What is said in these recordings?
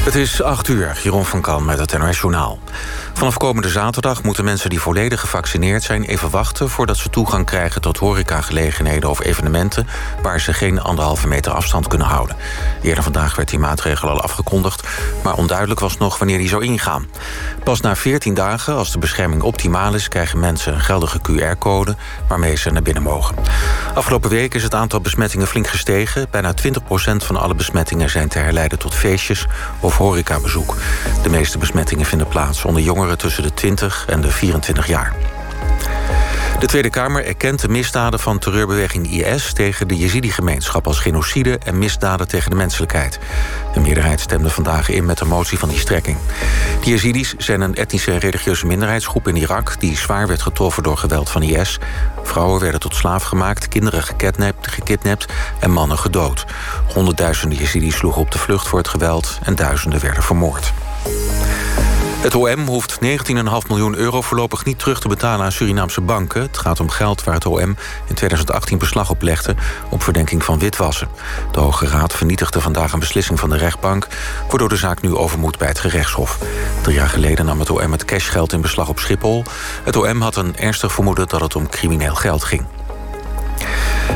Het is 8 uur, Jeroen van Kan met het NOS Journaal. Vanaf komende zaterdag moeten mensen die volledig gevaccineerd zijn... even wachten voordat ze toegang krijgen tot horecagelegenheden of evenementen... waar ze geen anderhalve meter afstand kunnen houden. Eerder vandaag werd die maatregel al afgekondigd... maar onduidelijk was nog wanneer die zou ingaan. Pas na 14 dagen, als de bescherming optimaal is... krijgen mensen een geldige QR-code waarmee ze naar binnen mogen. Afgelopen week is het aantal besmettingen flink gestegen. Bijna 20% van alle besmettingen zijn te herleiden tot feestjes... of horecabezoek. De meeste besmettingen vinden plaats onder jongeren tussen de 20 en de 24 jaar. De Tweede Kamer erkent de misdaden van terreurbeweging IS... tegen de Jezidi-gemeenschap als genocide en misdaden tegen de menselijkheid. De meerderheid stemde vandaag in met de motie van die strekking. De Jezidis zijn een etnische en religieuze minderheidsgroep in Irak... die zwaar werd getroffen door geweld van IS. Vrouwen werden tot slaaf gemaakt, kinderen gekidnapt, gekidnapt en mannen gedood. Honderdduizenden Jezidis sloegen op de vlucht voor het geweld... en duizenden werden vermoord. Het OM hoeft 19,5 miljoen euro voorlopig niet terug te betalen aan Surinaamse banken. Het gaat om geld waar het OM in 2018 beslag op legde... op verdenking van witwassen. De Hoge Raad vernietigde vandaag een beslissing van de rechtbank... waardoor de zaak nu over moet bij het gerechtshof. Drie jaar geleden nam het OM het cashgeld in beslag op Schiphol. Het OM had een ernstig vermoeden dat het om crimineel geld ging.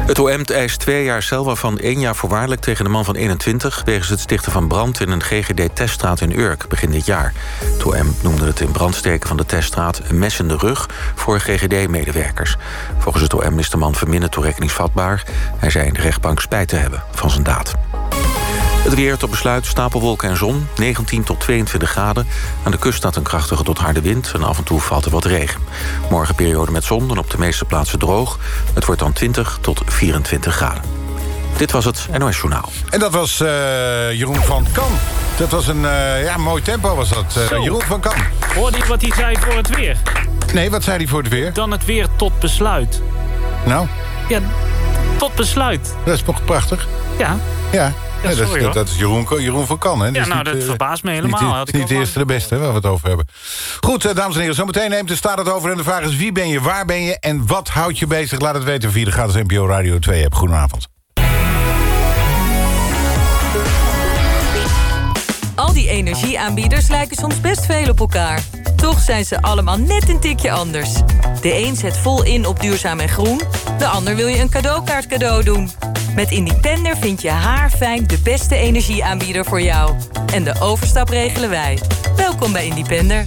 Het OM eist twee jaar cel, waarvan één jaar voorwaardelijk tegen de man van 21... wegens het stichten van brand in een GGD-teststraat in Urk begin dit jaar. Het OM noemde het in brandsteken van de teststraat een mes in de rug voor GGD-medewerkers. Volgens het OM is de man verminderd toerekeningsvatbaar. Hij zei in de rechtbank spijt te hebben van zijn daad. Het weer tot besluit, stapelwolken en zon, 19 tot 22 graden. Aan de kust staat een krachtige tot harde wind en af en toe valt er wat regen. Morgen periode met zon en op de meeste plaatsen droog. Het wordt dan 20 tot 24 graden. Dit was het NOS Journaal. En dat was uh, Jeroen van Kan. Dat was een uh, ja, mooi tempo was dat. Uh, Jeroen van Kan. Hoorde je wat hij zei voor het weer? Nee, wat zei hij voor het weer? Dan het weer tot besluit. Nou? Ja, tot besluit. Dat is toch prachtig? Ja. Ja. Ja, dat, is, dat, is Jeroen, Jeroen van Kan. Hè? Ja, nou, niet, dat verbaast me helemaal. Niet, Had ik niet de eerste de beste waar we het over hebben. Goed, dames en heren, zometeen neemt de staat het over. En de vraag is wie ben je, waar ben je en wat houdt je bezig? Laat het weten via de gratis NPO Radio 2 app. Goedenavond. Al die energieaanbieders lijken soms best veel op elkaar. Toch zijn ze allemaal net een tikje anders. De een zet vol in op duurzaam en groen. De ander wil je een cadeaukaart cadeau doen. Met Independer vind je haarfijn de beste energieaanbieder voor jou. En de overstap regelen wij. Welkom bij Independer.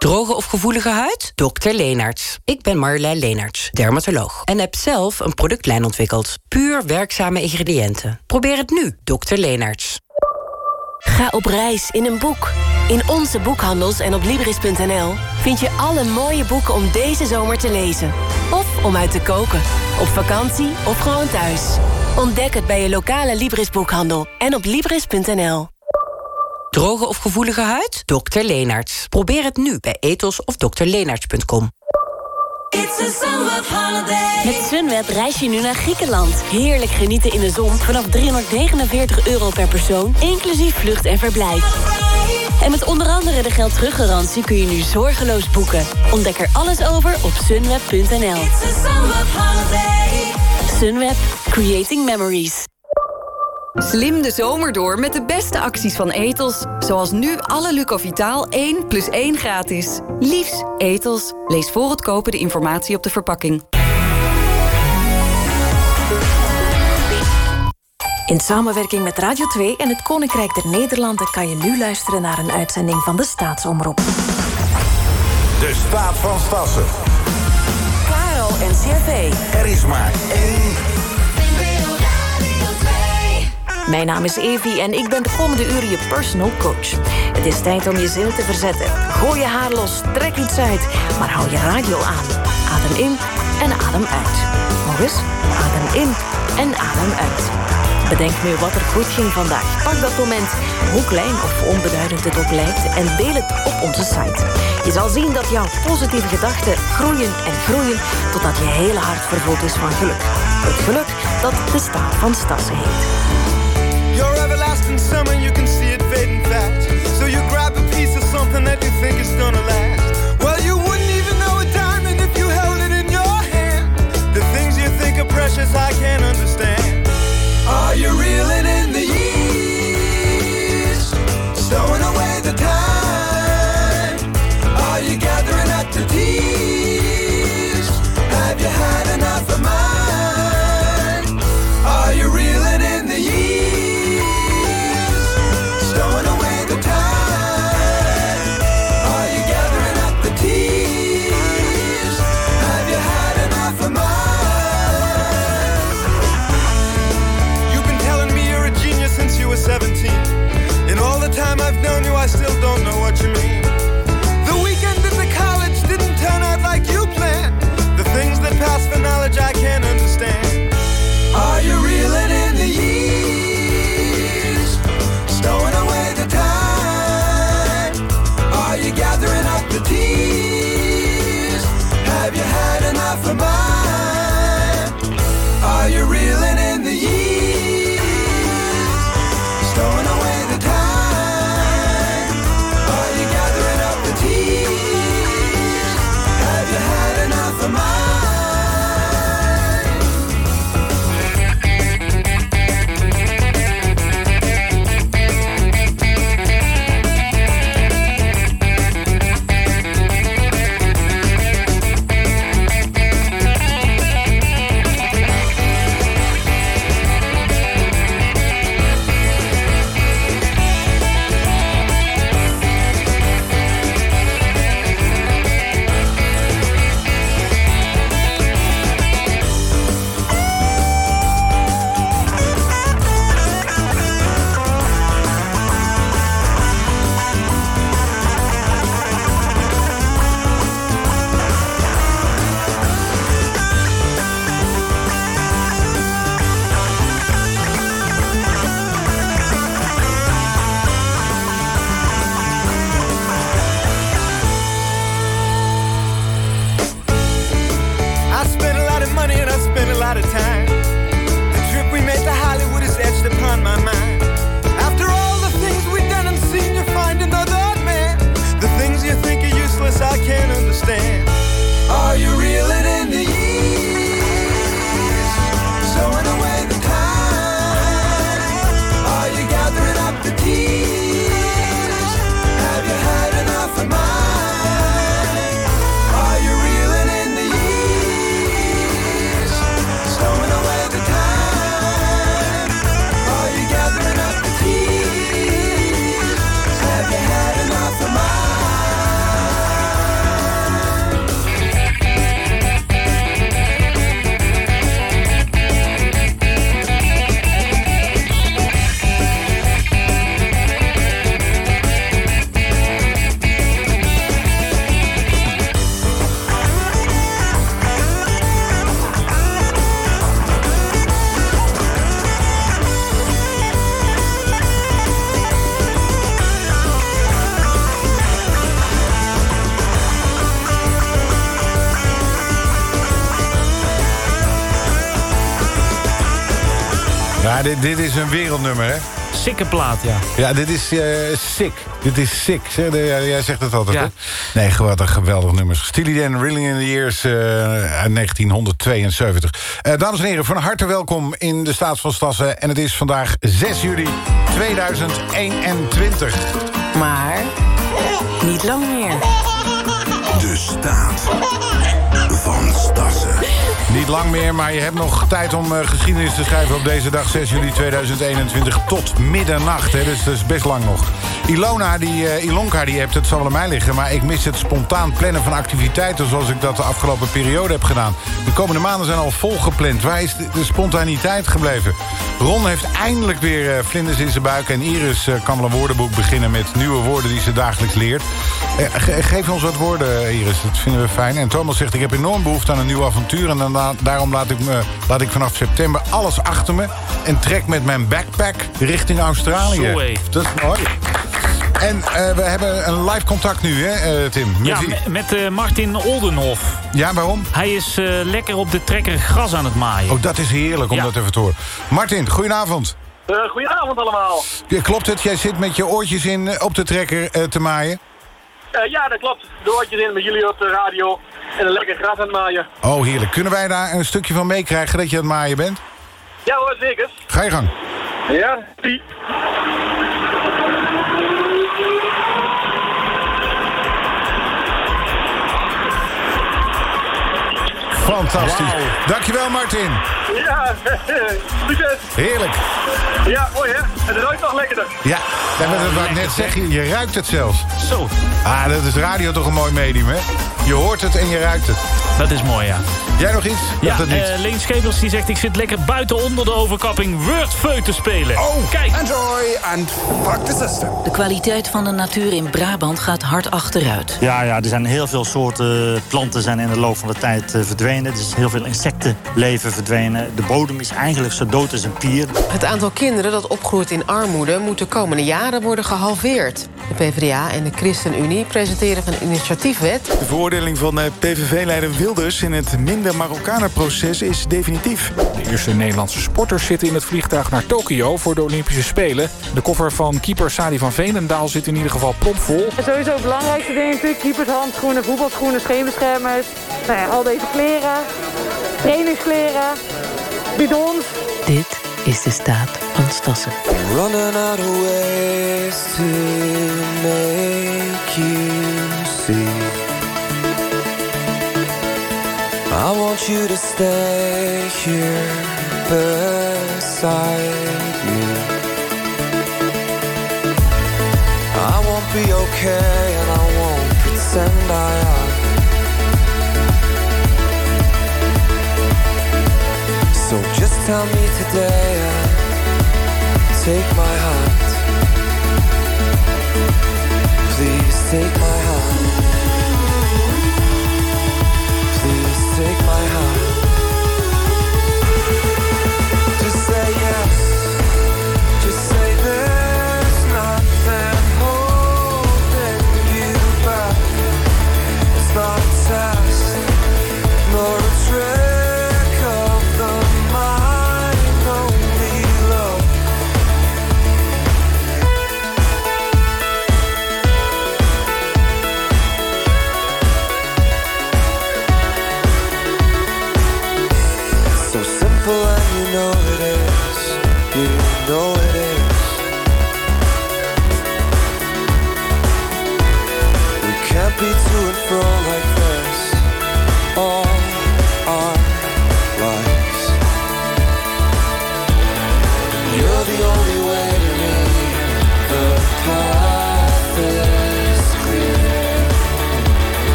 Droge of gevoelige huid? Dr. Leenarts. Ik ben Marjolein Leenarts, dermatoloog. En heb zelf een productlijn ontwikkeld. Puur werkzame ingrediënten. Probeer het nu, Dr. Leenarts. Ga op reis in een boek. In onze boekhandels en op Libris.nl vind je alle mooie boeken om deze zomer te lezen. Of om uit te koken. Op vakantie of gewoon thuis. Ontdek het bij je lokale Libris boekhandel en op Libris.nl. Droge of gevoelige huid? Dr. Leenarts. Probeer het nu bij etos of drleenarts.com. Met Sunweb reis je nu naar Griekenland. Heerlijk genieten in de zon vanaf 349 euro per persoon, inclusief vlucht en verblijf. En met onder andere de geld teruggarantie kun je nu zorgeloos boeken. Ontdek er alles over op sunweb.nl. Sunweb, creating memories. Slim de zomer door met de beste acties van Etos. Zoals nu alle Lucovitaal 1 plus 1 gratis. Liefs, Etos. Lees voor het kopen de informatie op de verpakking. In samenwerking met Radio 2 en het Koninkrijk der Nederlanden... kan je nu luisteren naar een uitzending van de Staatsomroep. De staat van Stassen. Caro en CV. Er is maar één Mijn naam is Evie en ik ben de komende uren je personal coach. Het is tijd om je zinnen te verzetten. Gooi je haar los, trek iets uit, maar hou je radio aan. Adem in en adem uit. Nog eens, adem in en adem uit. Bedenk nu wat er goed ging vandaag. Pak dat moment, hoe klein of onbeduidend het ook lijkt... en deel het op onze site. Je zal zien dat jouw positieve gedachten groeien en groeien... totdat je hele hart vervuld is van geluk. Het geluk dat de staat van Stassen heet. Your everlasting summer, you can see it fading fast. So you grab a piece of something that you think is gonna last. Well, you wouldn't even know a diamond if you held it in your hand. The things you think are precious, I can't understand. Are you reeling in the hè? Sikke plaat, ja. Ja, dit is eh, sick. Dit is sick. Zeg, de- ja, jij zegt het altijd, Ja. hè? Nee, geweldig, geweldig nummers. Steely Dan, Reeling in the Years eh, uit 1972. Eh, dames en heren, van harte welkom in de Staat van Stassen. En het is vandaag 6 juli 2021. Maar niet lang meer. De staat van Stassen. Niet lang meer, maar je hebt nog tijd om eh, geschiedenis te schrijven... op deze dag, 6 juli 2021, tot middernacht. Hè, dus dat is best lang nog. Ilona, die, eh, Ilonka, die hebt het zal wel aan mij liggen... maar ik mis het spontaan plannen van activiteiten... zoals ik dat de afgelopen periode heb gedaan. De komende maanden zijn al volgepland. Waar is de, de spontaniteit gebleven? Ron heeft eindelijk weer eh, vlinders in zijn buik... en Iris eh, kan wel een woordenboek beginnen met nieuwe woorden... die ze dagelijks leert. Ge- geef ons wat woorden, Iris, dat vinden we fijn. En Thomas zegt, ik heb enorm behoefte aan een nieuw avontuur... en dan, daarom laat ik, me, laat ik vanaf september alles achter me... en trek met mijn backpack richting Australië. Dat is mooi. En eh, we hebben een live contact nu, hè, eh, Tim? Met Ja, wie? met, eh, Martin Oldenhof. ja, waarom? Hij is eh, lekker op de trekker gras aan het maaien. Oh, dat is heerlijk om Ja. dat even te horen. Martin, goedenavond. Eh, goedenavond allemaal. Ja, Klopt het? Jij zit met je oortjes in op de trekker eh, te maaien? Eh, ja, dat klopt. De oortjes in met jullie op de radio en een lekker gras aan het maaien. Oh, heerlijk. Kunnen wij daar een stukje van meekrijgen dat je aan het maaien bent? Ja hoor, zeker. Ga je gang. Ja, die. Fantastisch. Dankjewel, Martin. Ja, succes. Heerlijk. Ja, mooi hè. Het ruikt nog lekkerder. Ja, dat wat ik net zeg. Je, je ruikt het zelfs. Zo, Ah, dat is radio toch een mooi medium, hè? Je hoort het en je ruikt het. dat is mooi, ja. Jij nog iets? Ja, dat niet. Leen Schepels die zegt... ik zit lekker buiten onder de overkapping Wordfeu te spelen. Oh, kijk. Enjoy and fuck the system. De kwaliteit van de natuur in Brabant gaat hard achteruit. Ja, ja, er zijn heel veel soorten planten zijn in de loop van de tijd eh, verdwenen. Er is heel veel insectenleven verdwenen. De bodem is eigenlijk zo dood als een pier. Het aantal kinderen dat opgroeit in armoede moet de komende jaren worden gehalveerd. De PvdA en de ChristenUnie presenteren een initiatiefwet. De veroordeling van eh, PVV-leider Wilders in het minder Marokkanen-proces is definitief. De eerste Nederlandse sporters zitten in het vliegtuig naar Tokio voor de Olympische Spelen. De koffer van keeper Sadi van Veenendaal zit in ieder geval propvol. Sowieso het belangrijkste ding natuurlijk, keepershandschoenen, voetbalschoenen, scheenbeschermers. Nou ja, al deze kleren, trainingskleren, bidons. Dit is de staat van Stassen. Running out of ways to make you see. I want you to stay here beside me. I won't be okay and I won't pretend I am. Tell me today and take my hand. Please take my hand.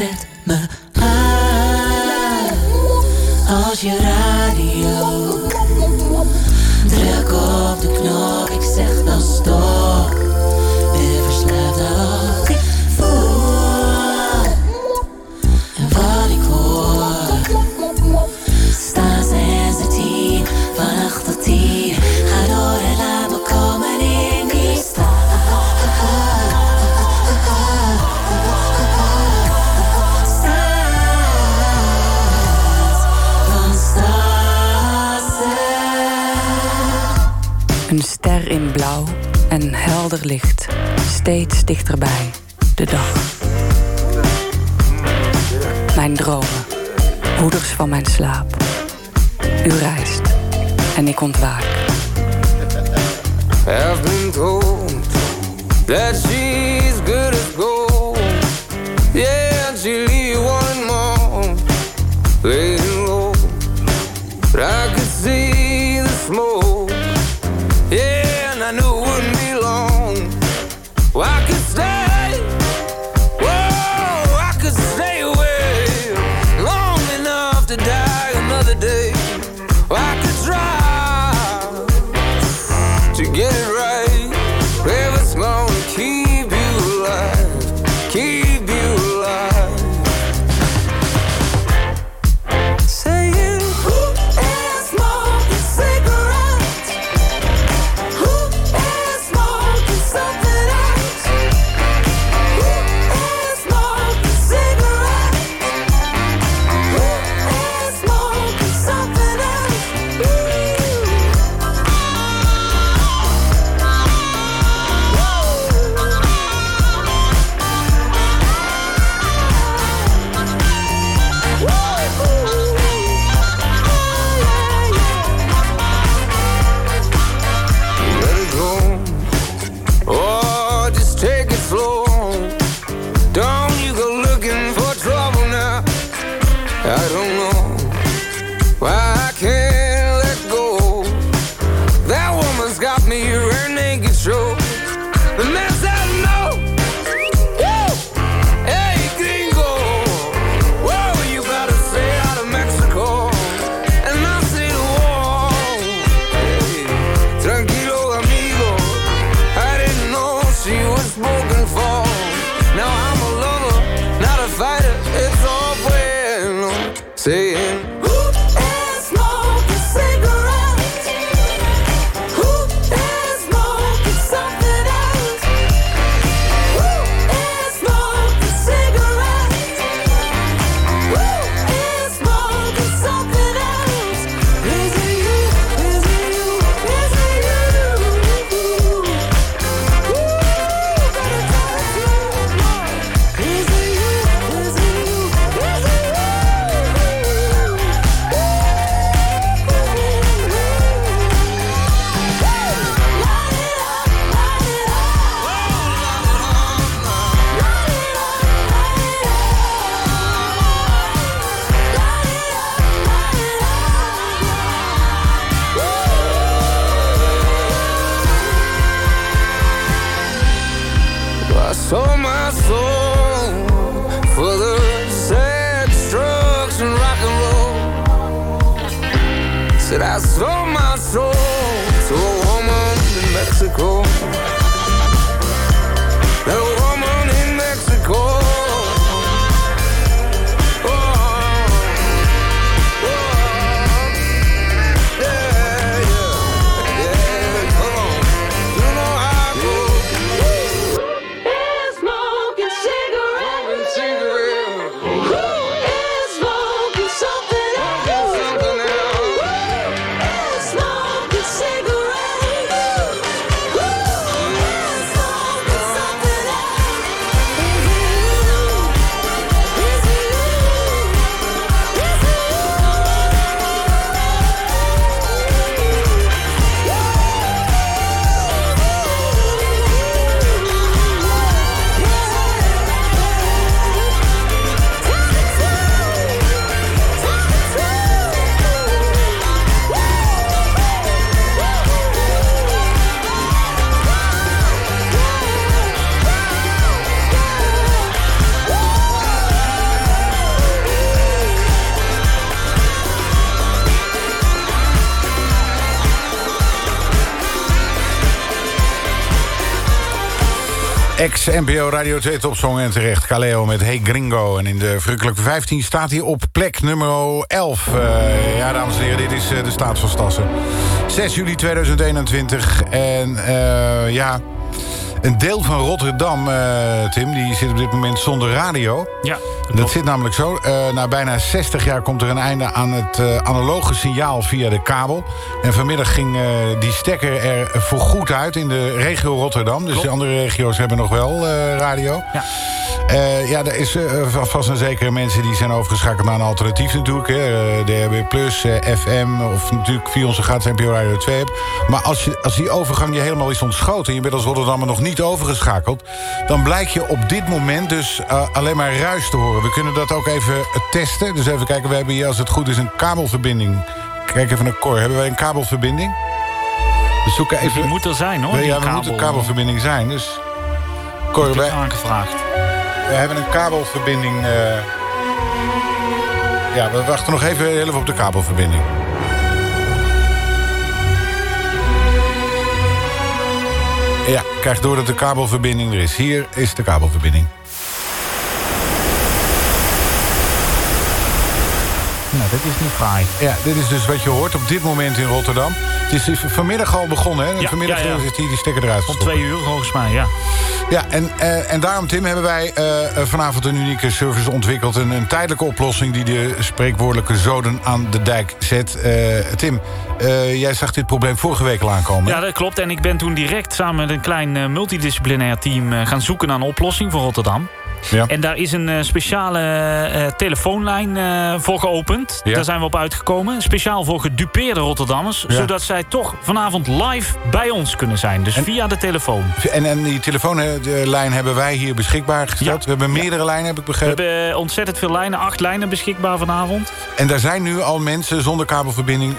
zet me aan als je raakt. dichterbij, de dag. Mijn dromen, hoeders van mijn slaap. U reist en ik ontwaak. for the sad strokes and rock and roll. Said I sold my soul to a woman in Mexico. Ex-NPO Radio 2 topsong en terecht. Kaleo met Hey Gringo. En in de verrukkelijke 15 staat hij op plek nummer 11. Eh, ja, dames en heren, dit is eh, de staat van Stassen. 6 juli 2021. En eh, ja, een deel van Rotterdam, eh, Tim... die zit op dit moment zonder radio. Ja, Dat zit namelijk zo. Eh, na bijna 60 jaar komt er een einde aan het eh, analoge signaal via de kabel. En vanmiddag ging die stekker er voorgoed uit in de regio Rotterdam. Dus de andere regio's hebben nog wel radio. Ja. Eh, ja, er is eh, vast en zeker mensen die zijn overgeschakeld naar een alternatief natuurlijk. Hè. Eh, DHB Plus, FM of natuurlijk via onze gratis NPO Radio 2 hebt. Maar als, je, als die overgang je helemaal is ontschoten... en je bent als Rotterdammer nog niet overgeschakeld... dan blijkt je op dit moment dus alleen maar ruis te horen. We kunnen dat ook even testen. Dus even kijken, we hebben hier als het goed is een kabelverbinding. Kijk even naar Cor. Hebben wij een kabelverbinding? We zoeken even... die moet er zijn, hoor, Ja, we moeten een kabelverbinding zijn. Dus Cor, wij, aangevraagd. We hebben een kabelverbinding. eh. Ja, we wachten nog even, even op de kabelverbinding. Ja, krijg door dat de kabelverbinding er is. Hier is de kabelverbinding. Nou, dat is niet fraai. Ja, dit is dus wat je hoort op dit moment in Rotterdam. Het is vanmiddag al begonnen, hè? Ja, vanmiddag ja, ja. is die, die stekker eruit Om twee uur volgens mij, ja. Ja, en, eh, en daarom, Tim, hebben wij eh, vanavond een unieke service ontwikkeld. Een, een tijdelijke oplossing die de spreekwoordelijke zoden aan de dijk zet. Eh, Tim, jij zag dit probleem vorige week al aankomen. Ja, dat klopt. En ik ben toen direct samen met een klein multidisciplinair team... gaan zoeken naar een oplossing voor Rotterdam. Ja. En daar is een eh, speciale eh, telefoonlijn eh, voor geopend. Ja. Daar zijn we op uitgekomen. Speciaal voor gedupeerde Rotterdammers. Ja. Zodat zij toch vanavond live bij ons kunnen zijn. Dus via de telefoon. En, en die telefoonlijn hebben wij hier beschikbaar gesteld. We hebben meerdere lijnen, heb ik We begrepen. hebben eh, ontzettend veel lijnen. Acht lijnen beschikbaar vanavond. En daar zijn nu al mensen zonder kabelverbinding...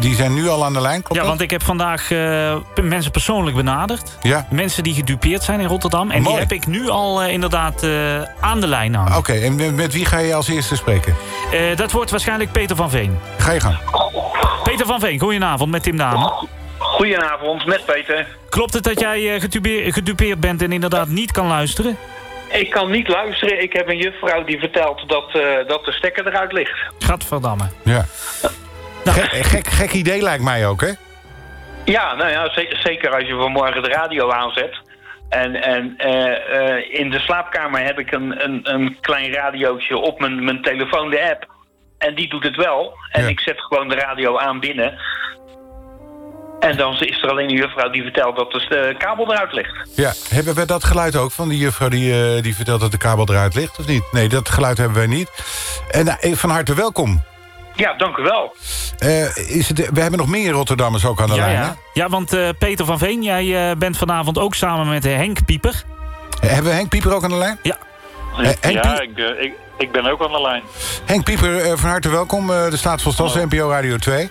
die zijn nu al aan de lijn, klopt Ja, dat? want ik heb vandaag mensen persoonlijk benaderd. Ja. Mensen die gedupeerd zijn in Rotterdam. En Mooi. die heb ik nu al inderdaad eh, aan de lijn hangen. Oké, en met- wie ga je als eerste spreken? Eh, dat wordt waarschijnlijk Peter van Veen. Ga je gang. Peter van Veen, goedenavond met Tim Dame. Goedenavond, met Peter. Klopt het dat jij eh, gedupeer- gedupeerd bent en inderdaad niet kan luisteren? Ik kan niet luisteren. Ik heb een juffrouw die vertelt dat, eh, dat de stekker eruit ligt. Gadverdamme. Ja. Gek, gek, gek idee lijkt mij ook, hè? Ja, nou ja, ze- zeker als je vanmorgen de radio aanzet. En, en eh, eh, in de slaapkamer heb ik een, een, een klein radiootje op mijn, mijn telefoon, de app. En die doet het wel. En ik zet gewoon de radio aan binnen. En dan is er alleen een juffrouw die vertelt dat dus de kabel eruit ligt. Ja, hebben we dat geluid ook van die juffrouw die, eh, die vertelt dat de kabel eruit ligt, of niet? Nee, dat geluid hebben wij niet. En van harte welkom. Ja, dank u wel. Eh, is het, we hebben nog meer Rotterdammers ook aan de Ja, lijn, ja. ja, want eh, Peter van Veen, jij eh, bent vanavond ook samen met Henk Pieper. Hebben we Henk Pieper ook aan de lijn? Ja. Henk, ja, ik, ik, ik ben ook aan de lijn. Henk Pieper, eh, van harte welkom. eh, de Staat van Stassen, NPO Radio 2.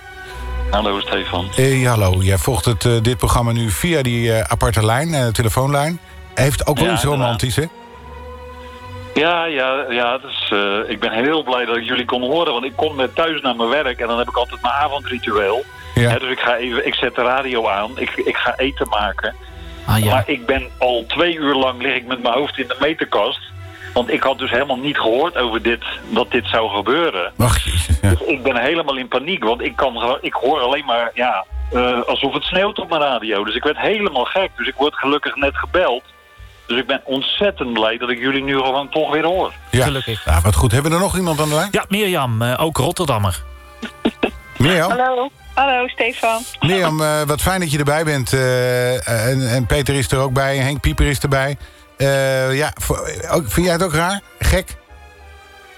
Hallo Stefan. Ja, hallo, jij volgt het, eh, dit programma nu via die eh, aparte lijn, telefoonlijn. Heeft ook wel Ja, iets romantisch, hè? Ja, ja, ja dus, eh, ik ben heel blij dat ik jullie kon horen. Want ik kom met thuis naar mijn werk en dan heb ik altijd mijn avondritueel. Ja. Hè, dus ik, ga even, ik zet de radio aan, ik, ik ga eten maken. Ah, ja. Maar ik ben al twee uur lang lig ik met mijn hoofd in de meterkast. Want ik had dus helemaal niet gehoord over dit, dat dit zou gebeuren. Ach, jezus, ja. Dus ik ben helemaal in paniek, want ik, kan, ik hoor alleen maar ja, eh, alsof het sneeuwt op mijn radio. Dus ik werd helemaal gek. Dus ik word gelukkig net gebeld. Dus ik ben ontzettend blij dat ik jullie nu gewoon toch weer hoor. Ja. Gelukkig. Ja, wat goed. Hebben we er nog iemand aan de lijn? Ja, Mirjam, eh, ook Rotterdammer. Mirjam? Hallo. Hallo, Stefan. Mirjam, eh, wat fijn dat je erbij bent. eh, en, en Peter is er ook bij, Henk Pieper is erbij. Eh, ja, voor- ook, vind jij het ook raar? Gek?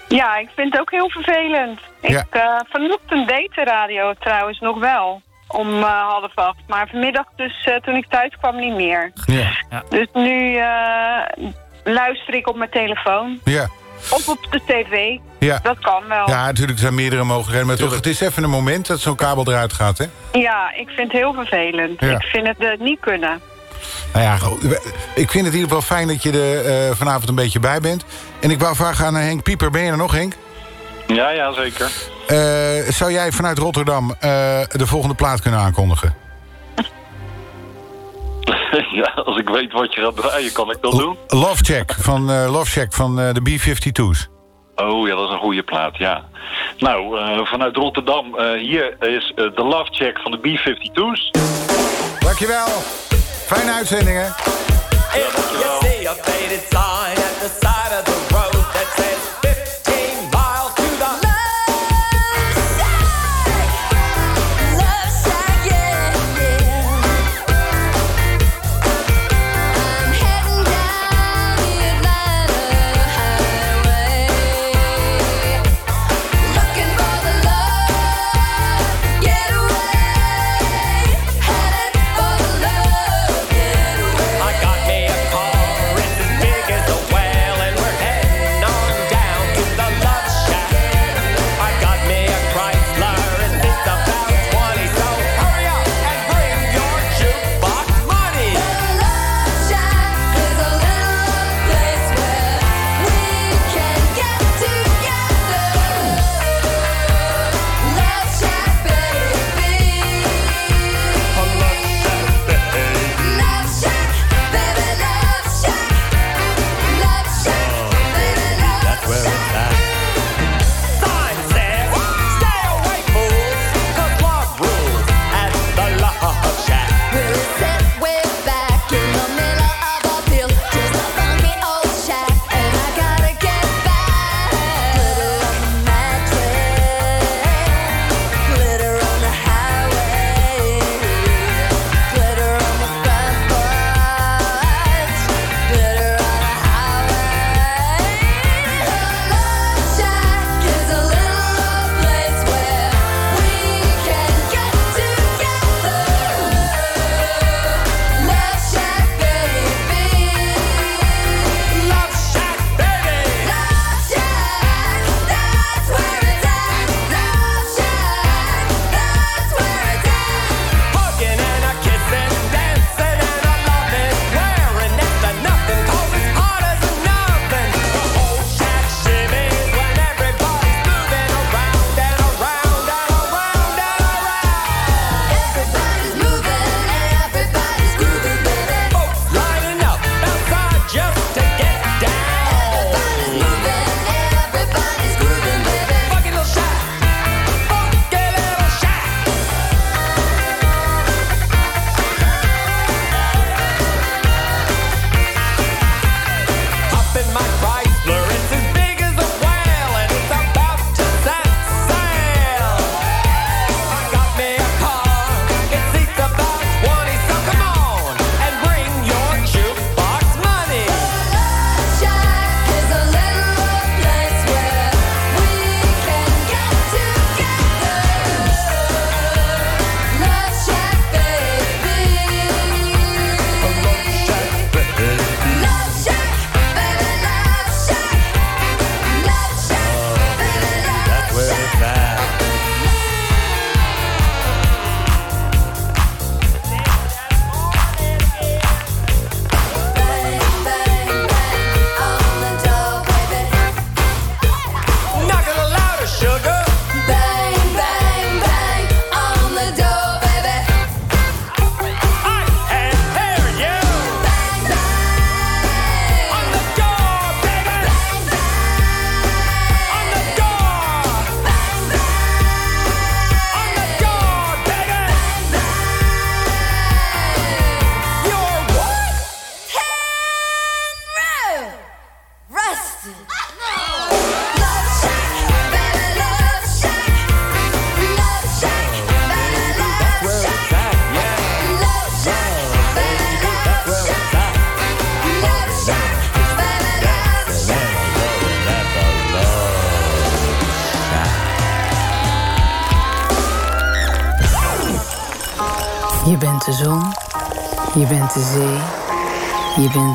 Ja, ik vind het ook heel vervelend. Ja. Ik, eh, vanochtend deed de radio trouwens nog wel. Om eh, half acht. Maar vanmiddag dus eh, toen ik thuis kwam niet meer. Ja. Dus nu eh, luister ik op mijn telefoon. Ja. Of op de tv. Ja. Dat kan wel. Ja, natuurlijk er zijn meerdere mogelijkheden. Maar toch, het is even een moment dat zo'n kabel eruit gaat, hè? Ja, ik vind het heel vervelend. Ja. Ik vind het niet kunnen. Nou ja, ik vind het in ieder geval fijn dat je er eh, vanavond een beetje bij bent. En ik wou vragen aan Henk Pieper. Ben je er nog, Henk? Ja, ja, zeker. Eh, zou jij vanuit Rotterdam eh, de volgende plaat kunnen aankondigen? ja, als ik weet wat je gaat draaien, kan ik dat doen. Love Check van, eh Love Check van eh, de B-52's. Oh ja, dat is een goede plaat, ja. Nou, eh, vanuit Rotterdam, eh, hier is de Love Check van de B-52's. Dankjewel. Fijne uitzendingen. If you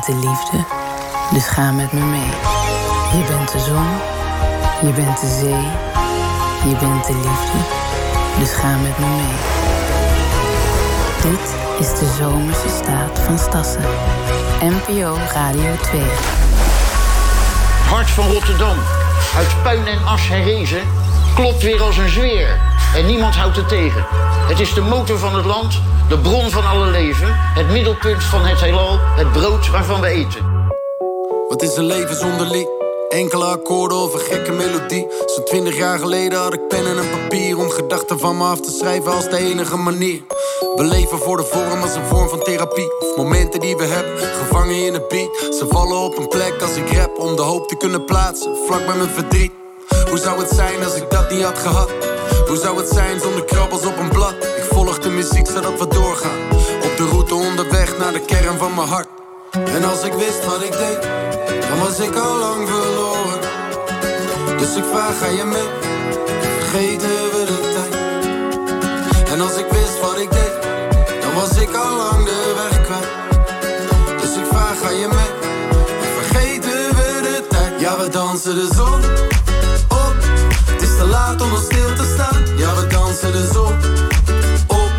bent de liefde, dus ga met me mee. Je bent de zon, je bent de zee, je bent de liefde, dus ga met me mee. Dit is de zomerse staat van Stassen. NPO Radio 2. Hart van Rotterdam, uit puin en as herrezen, klopt weer als een zweer. En niemand houdt het tegen. Het is de motor van het land, de bron van alle leven, het middelpunt van het heelal, het brood waarvan we eten. Wat is een leven zonder lied? Enkele akkoorden of een gekke melodie. Zo'n twintig jaar geleden had ik pen en een papier om gedachten van me af te schrijven als de enige manier. We leven voor de vorm als een vorm van therapie. Momenten die we hebben, gevangen in een beat. Ze vallen op een plek als ik rap om de hoop te kunnen plaatsen, vlak bij mijn verdriet. Hoe zou het zijn als ik dat niet had gehad? Hoe zou het zijn zonder krabbels op een blad? Ik volg de muziek zodat we doorgaan. Op de route onderweg naar de kern van mijn hart. En als ik wist wat ik deed, dan was ik al lang verloren. Dus ik vraag, ga je mee? Vergeten we de tijd? En als ik wist wat ik deed, dan was ik al lang de weg kwijt. Dus ik vraag, ga je mee? Vergeten we de tijd? Ja, we dansen de zon te laat om stil te staan. Ja, we dansen dus op, op,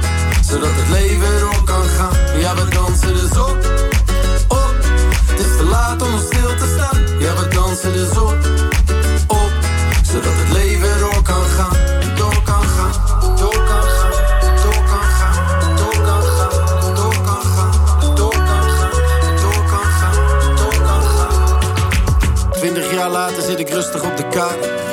zodat het leven door kan gaan. Ja, we dansen dus op, op, het is te laat om stil te staan. Ja, we dansen dus op, op, zodat het leven door kan gaan. Door kan gaan, door kan gaan. Door kan gaan, door kan gaan, door kan gaan, door kan gaan, door kan gaan, door kan gaan. Twintig jaar later zit ik rustig op de kaart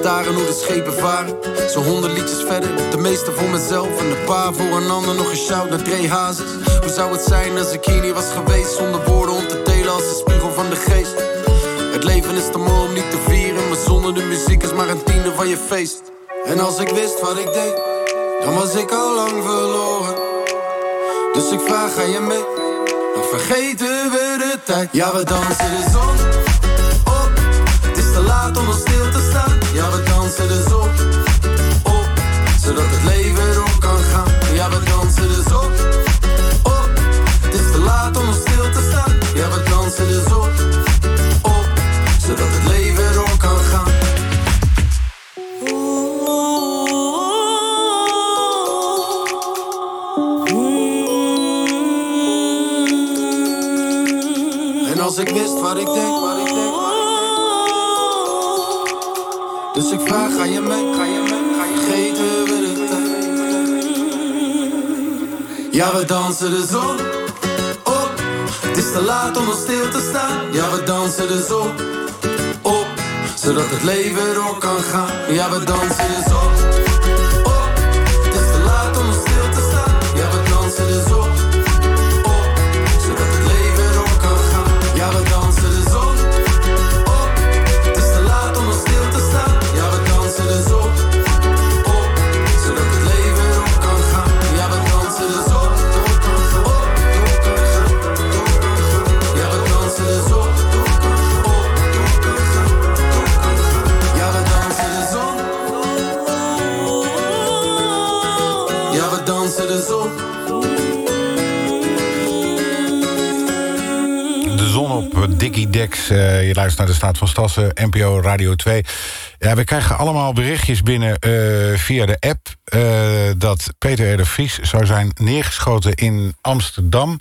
Staren hoe de schepen varen. Zo honderd liedjes verder, de meeste voor mezelf. En een paar voor een ander, nog een shout naar Dre Hazes. Hoe zou het zijn als ik hier niet was geweest? Zonder woorden om te delen als de spiegel van de geest. Het leven is te mooi om niet te vieren. Maar zonder de muziek is maar een tiende van je feest. En als ik wist wat ik deed, dan was ik al lang verloren. Dus ik vraag, ga je mee? Dan vergeten we de tijd. Ja, we dansen de zon op. Het is te laat om nog stil te staan. Ja, we dansen de zon op. Zodat het leven door kan gaan. Ja, we dansen de zon op. Het is te laat om stil te staan. Ja, we dansen de zon op. Zodat het leven door kan gaan. En als ik wist wat ik deed, Dus ik vraag, ga je mee, ga je mee, ga je vergeten we de tijd. Ja, we dansen de zon op. Het is te laat om nog stil te staan. Ja, we dansen de zon op. Zodat het leven door kan gaan. Ja, we dansen de zon Dickie Dex. Eh, je luistert naar de staat van Stassen, NPO Radio 2. Ja, we krijgen allemaal berichtjes binnen eh, via de app... eh, dat Peter R. de Vries zou zijn neergeschoten in Amsterdam...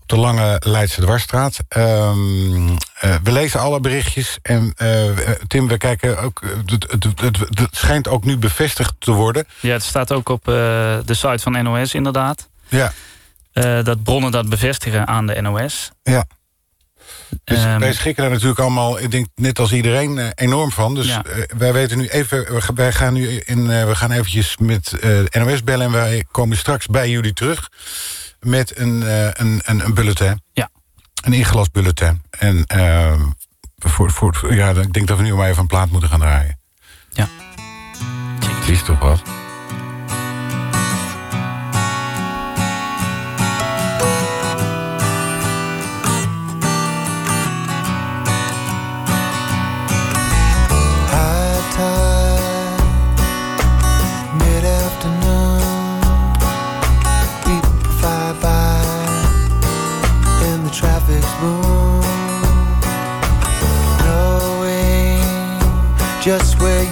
op de Lange Leidse Dwarsstraat. Ehm, eh, we lezen alle berichtjes. En Tim, we kijken ook... Het, het, het, het schijnt ook nu bevestigd te worden. Ja, het staat ook op de site van NOS inderdaad. Ja. Dat bronnen dat bevestigen aan de NOS. Ja. Dus Ehm, wij schrikken daar natuurlijk allemaal, ik denk net als iedereen, eh, enorm van. Dus Ja. eh, wij weten nu even, we gaan- wij gaan nu in, eh, we gaan eventjes met NOS bellen en wij komen straks bij jullie terug met een, een, een, een bulletin. Ja. Een ingelast bulletin. En eh, voor, voor, voor- ja, ik denk dat we nu maar even een plaat moeten gaan draaien. Ja. Het is toch wat?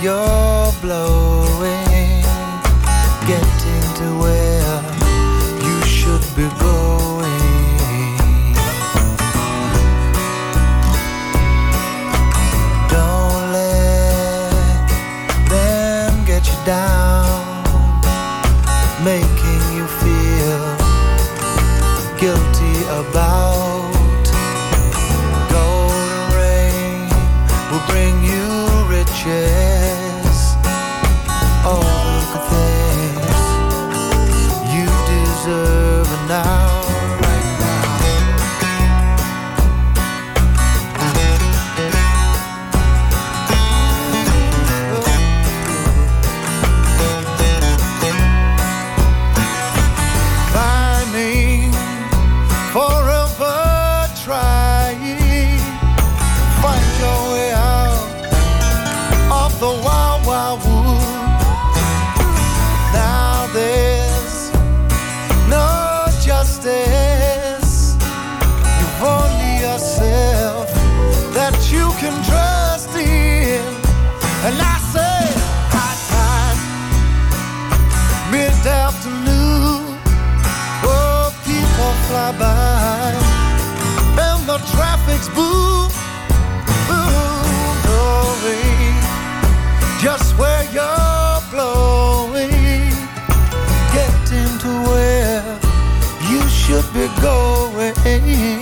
your blow. could go away.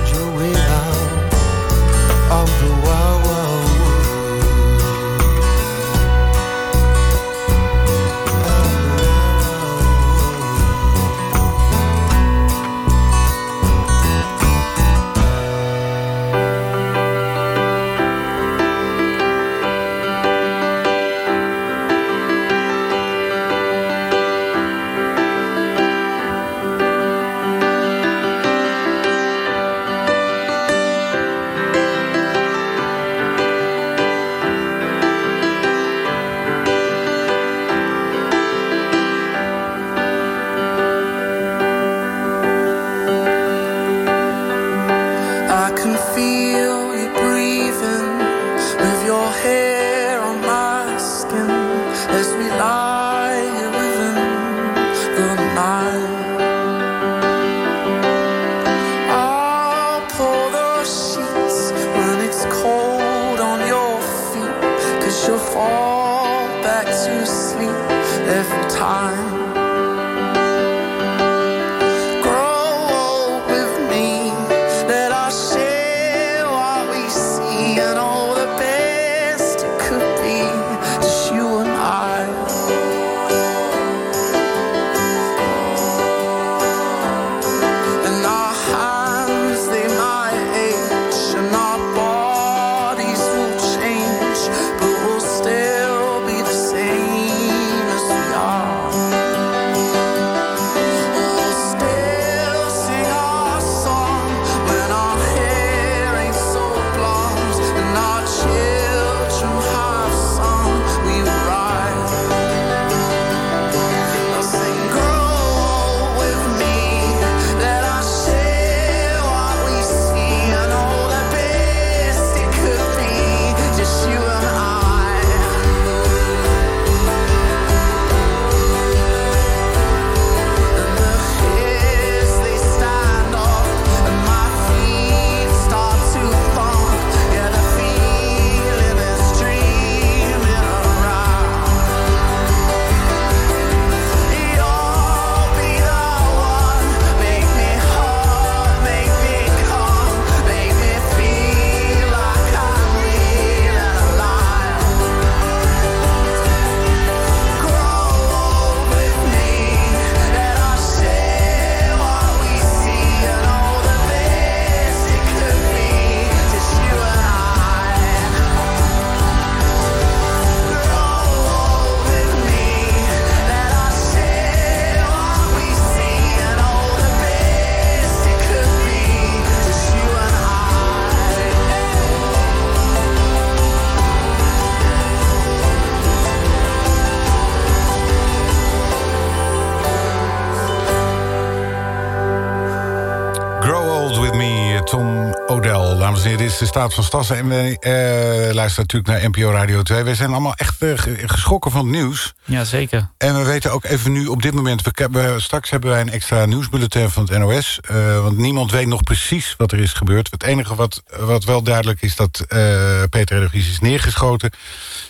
Staat van Stassen. En wij eh, luisteren natuurlijk naar NPO Radio 2. Wij zijn allemaal echt eh, ge- geschrokken van het nieuws. Ja, zeker. En we weten ook even nu op dit moment... We, we- straks hebben wij een extra nieuwsbulletin van het NOS. eh, want niemand weet nog precies wat er is gebeurd. Het enige wat, wat wel duidelijk is... dat eh, Peter Vries is neergeschoten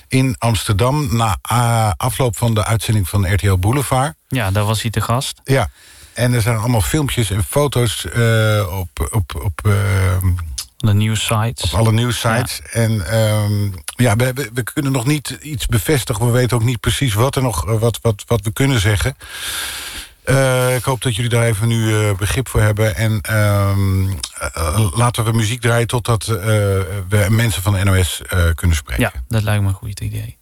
in Amsterdam... na afloop van de uitzending van RTL Boulevard. Ja, daar was hij te gast. Ja, en er zijn allemaal filmpjes en foto's op... op, op De nieuwssites. op alle nieuwssites. En ehm, ja, we, we, we kunnen nog niet iets bevestigen. We weten ook niet precies wat, er nog, eh, wat, wat, wat we kunnen zeggen. Eh, ik hoop dat jullie daar even nu eh, begrip voor hebben. En ehm, eh, laten we muziek draaien totdat we mensen van de NOS kunnen spreken. Ja, dat lijkt me een goed idee.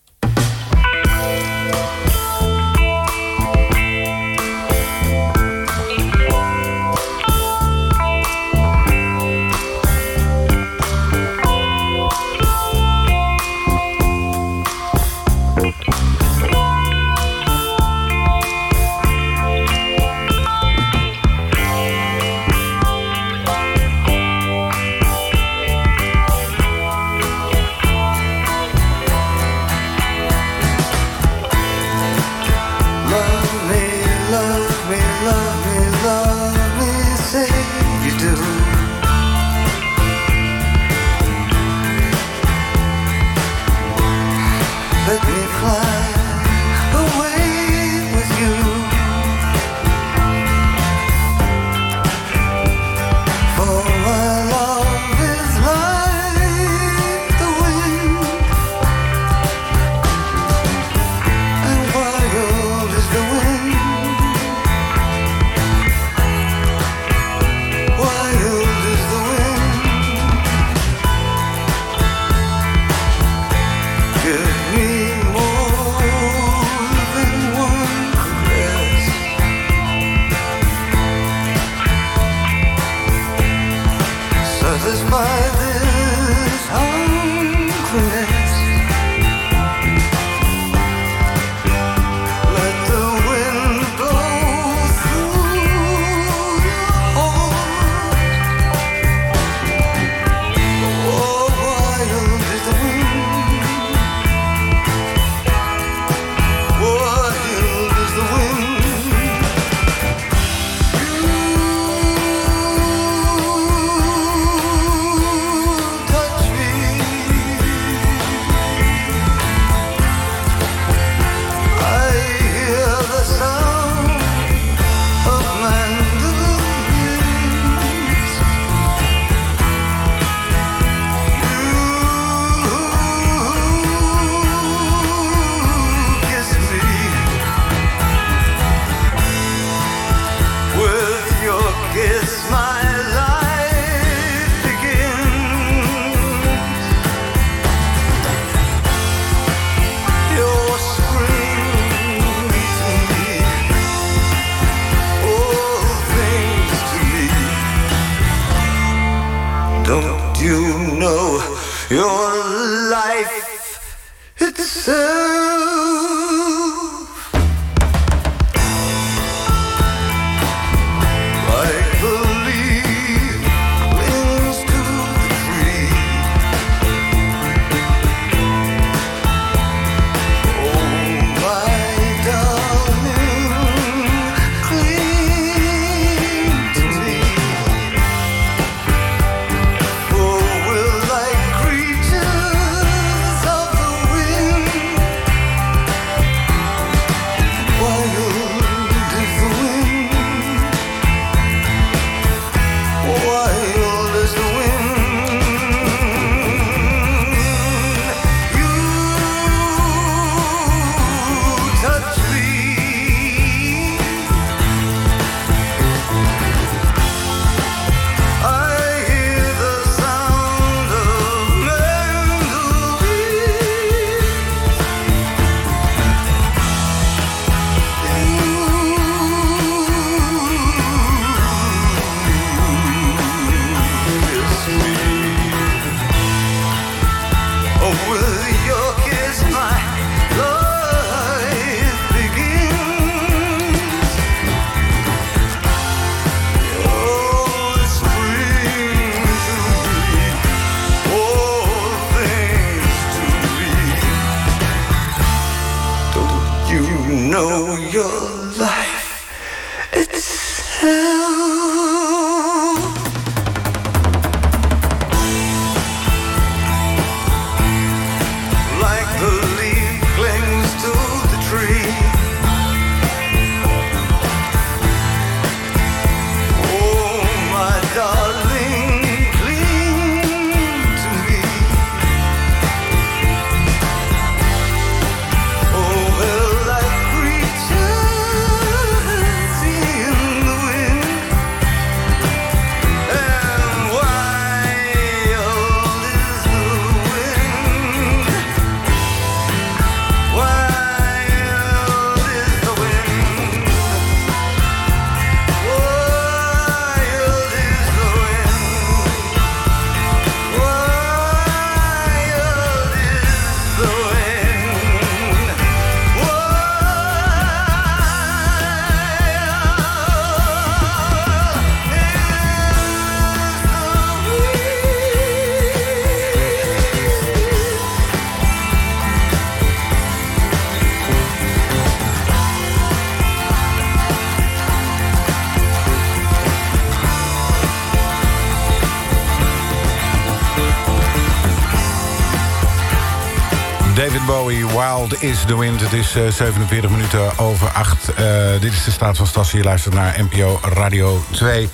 Wild is the Wind. Het is eh, 47 minuten over 8. Eh, dit is de staat van Stassen. Je luistert naar NPO Radio 2.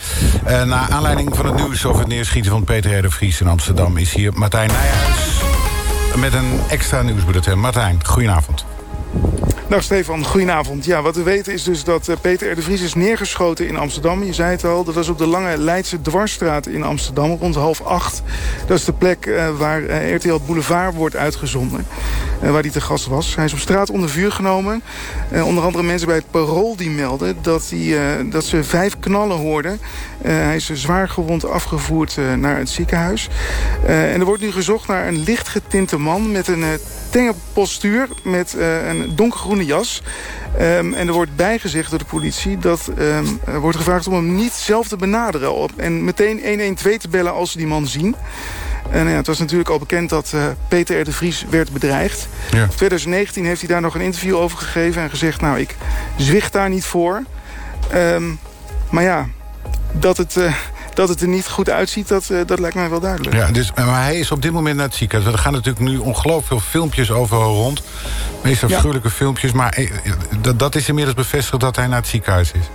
Uh, naar aanleiding van het nieuws over het neerschieten van Peter R. de Vries in Amsterdam... is hier Martijn Nijhuis met een extra nieuwsbulletin. Martijn, goedenavond. Dag Stefan, goedenavond. Ja, wat we weten is dus dat eh, Peter R. de Vries is neergeschoten in Amsterdam. Je zei het al, dat was op de Lange Leidse Dwarsstraat in Amsterdam rond half acht. Dat is de plek eh, waar eh, RTL Boulevard wordt uitgezonden. Eh, waar hij te gast was. Hij is op straat onder vuur genomen. Eh, onder andere mensen bij het Parool die melden dat, hij, eh, dat ze vijf knallen hoorden. Hij is zwaar gewond afgevoerd naar het ziekenhuis. En er wordt nu gezocht naar een licht getinte man met een tenge postuur met een donkergroene jas. Ehm, en er wordt bijgezegd door de politie dat ehm, er wordt gevraagd om hem niet zelf te benaderen. Op, en meteen 112 te bellen als ze die man zien. En ja, het was natuurlijk al bekend dat eh, Peter R. de Vries werd bedreigd. Ja. In 2019 heeft hij daar nog een interview over gegeven en gezegd... nou, ik zwicht daar niet voor. Ehm, maar ja, dat het, eh, dat het er niet goed uitziet, dat, eh, dat lijkt mij wel duidelijk. Ja, dus, maar hij is op dit moment naar het ziekenhuis. Er gaan natuurlijk nu ongelooflijk veel filmpjes over rond. Meest afschuwelijke filmpjes. Maar dat, dat is inmiddels bevestigd dat hij naar het ziekenhuis is.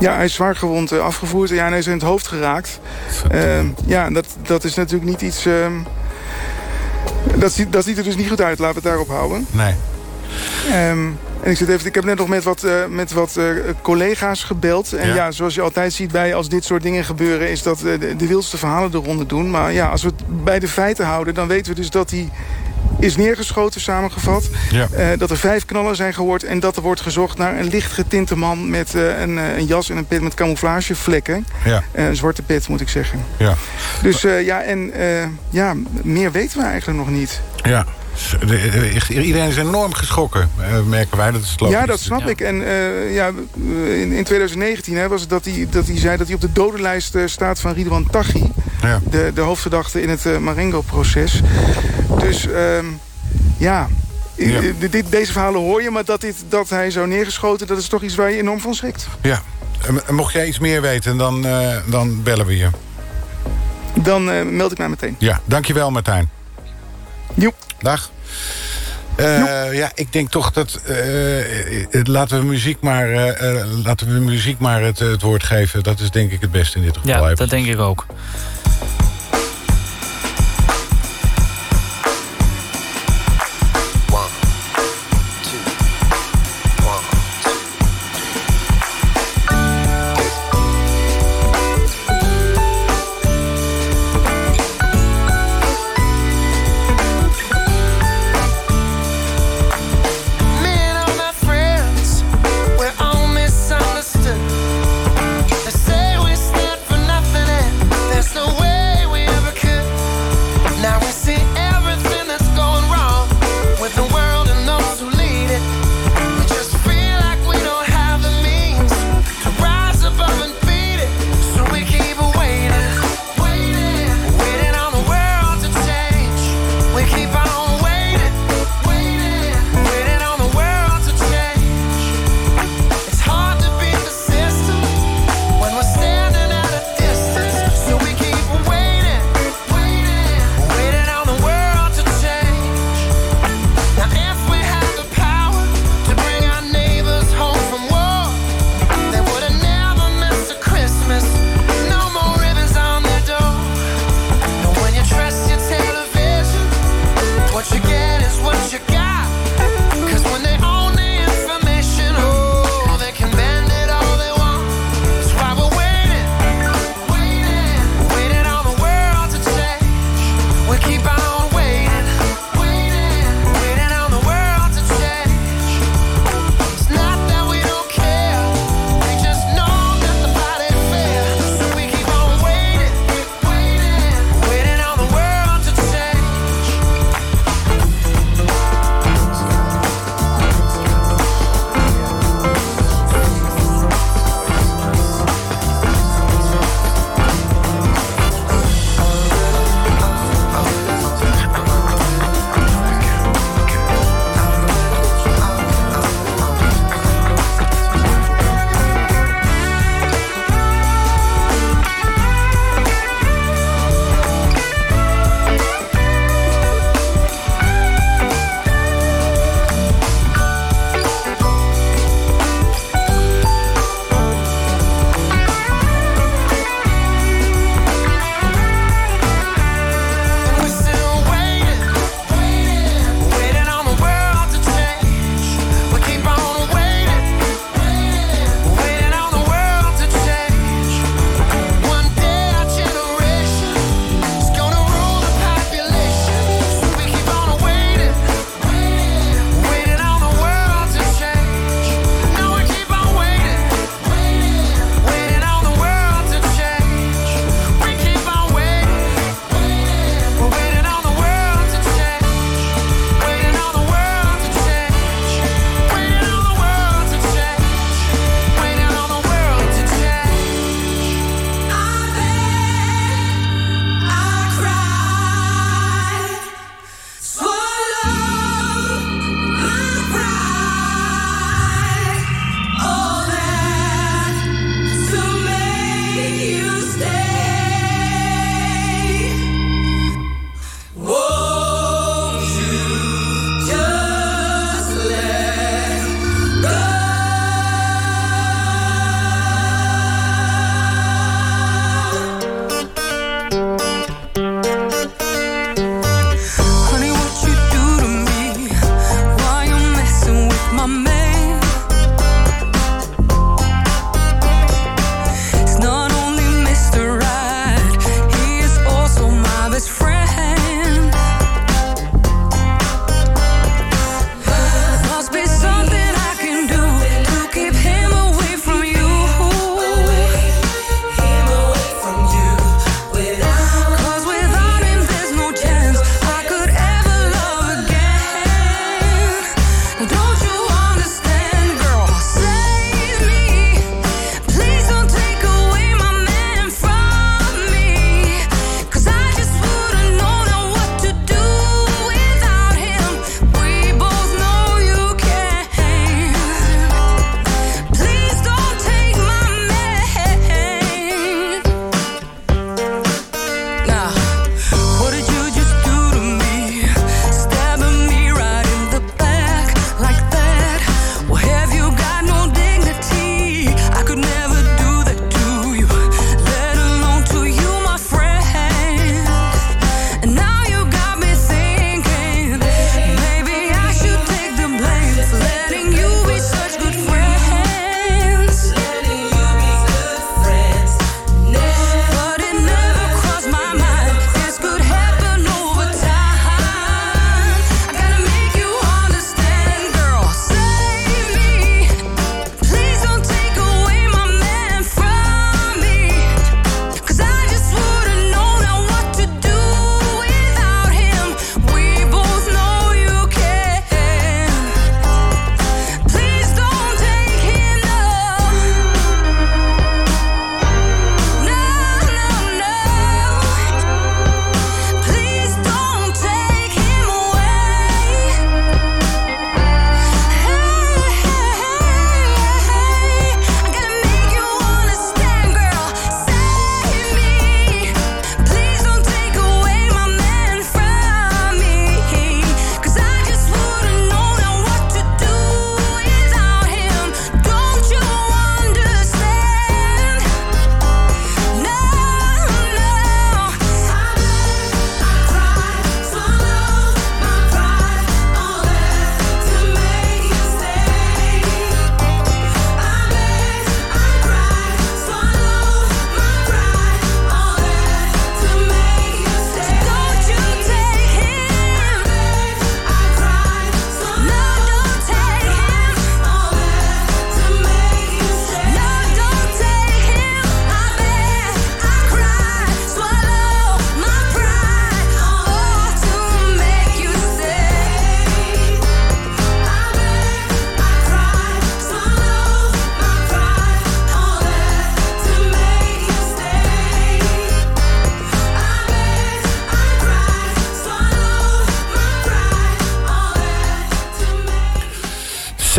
Ja, hij is zwaar gewond eh, afgevoerd. Ja, en hij is in het hoofd geraakt. Ehm, ja, dat, dat is natuurlijk niet iets... ehm, dat, ziet, dat ziet er dus niet goed uit. Laten we het daarop houden. Nee. Ehm, en ik, zit even, ik heb net nog met wat, eh, met wat eh, collega's gebeld. En Ja. ja. zoals je altijd ziet bij als dit soort dingen gebeuren... is dat de, de wildste verhalen de ronde doen. Maar ja, als we het bij de feiten houden... dan weten we dus dat hij is neergeschoten, samengevat. Ja. Eh, dat er vijf knallen zijn gehoord... en dat er wordt gezocht naar een licht getinte man... met eh, een, eh, een jas en een pet met camouflagevlekken. Ja. Een zwarte pet, moet ik zeggen. Ja. Dus ja, en ja, meer weten we eigenlijk nog niet. Ja. Iedereen is enorm geschrokken, eh, merken wij. Dat is. Ja, dat snap ik. En eh, ja, in, in 2019 hè, was het dat hij, dat hij zei dat hij op de dodenlijst eh, staat van Ridwan Taghi. Ja. De, de hoofdverdachte in het Marengo-proces. Dus ehm, ja, deze verhalen hoor je. Maar dat, dit, dat hij zo neergeschoten, dat is toch iets waar je enorm van schrikt. Ja. En mocht jij iets meer weten, dan, dan bellen we je. Dan meld ik mij meteen. Ja, dankjewel Martijn. Joep. Dag. Eh, ja, ik denk toch dat... eh, eh, laten we muziek maar, laten we muziek maar het, het woord geven. Dat is denk ik het beste in dit geval. Ja, dat denk ik ook.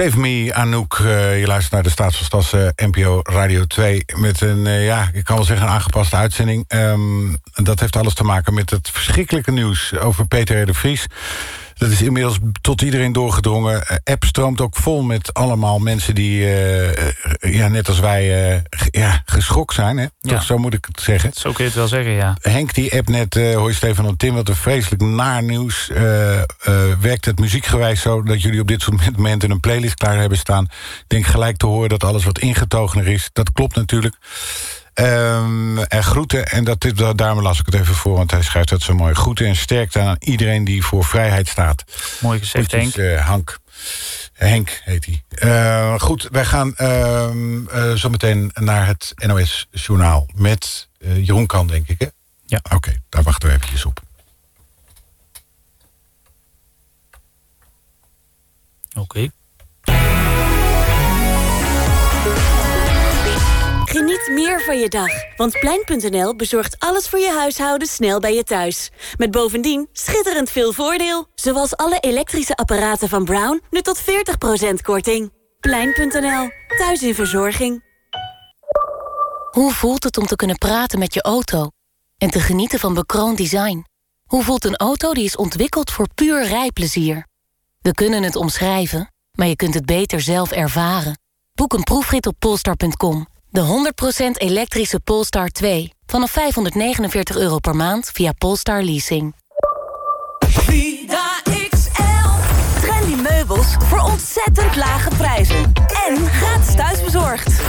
Save Me, Anouk. Eh, je luistert naar de Staatsverstassen NPO Radio 2... met een, eh, ja, ik kan wel zeggen, een aangepaste uitzending. Ehm, dat heeft alles te maken met het verschrikkelijke nieuws... over Peter de Vries. Dat is inmiddels tot iedereen doorgedrongen. Eh, app stroomt ook vol met allemaal mensen die, eh, eh, ja, net als wij, g- ja, geschokt zijn. Hè? Toch, zo moet ik het zeggen. Zo kun je het wel zeggen, ja. Henk die app net, hoor je Stefan en Tim, wat een vreselijk naar nieuws. Werkt het muziekgewijs zo dat jullie op dit soort momenten een playlist klaar hebben staan? Ik denk gelijk te horen dat alles wat ingetogener is. Dat klopt natuurlijk. Ehm, en groeten, en dat, daarom las ik het even voor, want hij schrijft dat zo mooi. Groeten en sterkte aan iedereen die voor vrijheid staat. Mooi gezegd, Groetjes, eh, Hank. Henk heet hij. Eh, goed, wij gaan ehm eh, zo meteen naar het NOS-journaal met eh, Jeroen Kan, denk ik, hè? Ja. Oké, daar wachten we eventjes op. Oké. Meer van je dag, want Plein.nl bezorgt alles voor je huishouden snel bij je thuis. Met bovendien schitterend veel voordeel. Zoals alle elektrische apparaten van Brown, nu tot 40% korting. Plein.nl, thuis in verzorging. Hoe voelt het om te kunnen praten met je auto en te genieten van bekroond design? Hoe voelt een auto die is ontwikkeld voor puur rijplezier? We kunnen het omschrijven, maar je kunt het beter zelf ervaren. Boek een proefrit op polestar.com. De 100% elektrische Polestar 2. Vanaf 549 euro per maand via Polestar Leasing. Vida XL. Trendy meubels voor ontzettend lage prijzen. En gratis thuisbezorgd.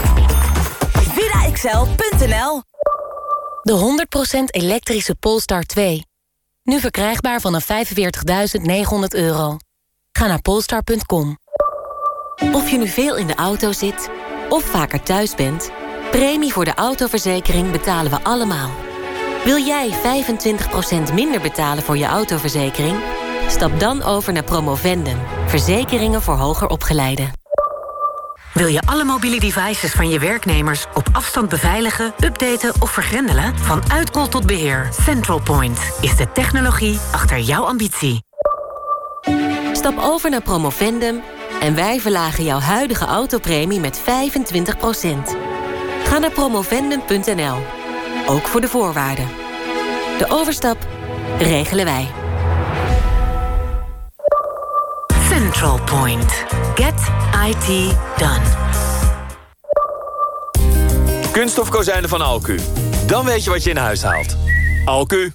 VidaXL.nl De 100% elektrische Polestar 2. Nu verkrijgbaar vanaf 45.900 euro. Ga naar polestar.com. Of je nu veel in de auto zit of vaker thuis bent... premie voor de autoverzekering betalen we allemaal. Wil jij 25% minder betalen voor je autoverzekering? Stap dan over naar Promovendum. Verzekeringen voor hoger opgeleiden. Wil je alle mobiele devices van je werknemers op afstand beveiligen, updaten of vergrendelen? Van uitrol tot beheer, Central Point is de technologie achter jouw ambitie. Stap over naar Promovendum en wij verlagen jouw huidige autopremie met 25%. Ga naar promovendum.nl, ook voor de voorwaarden. De overstap regelen wij. Central Point. Get IT done. Kunststofkozijnen van Alku. Dan weet je wat je in huis haalt. Alku.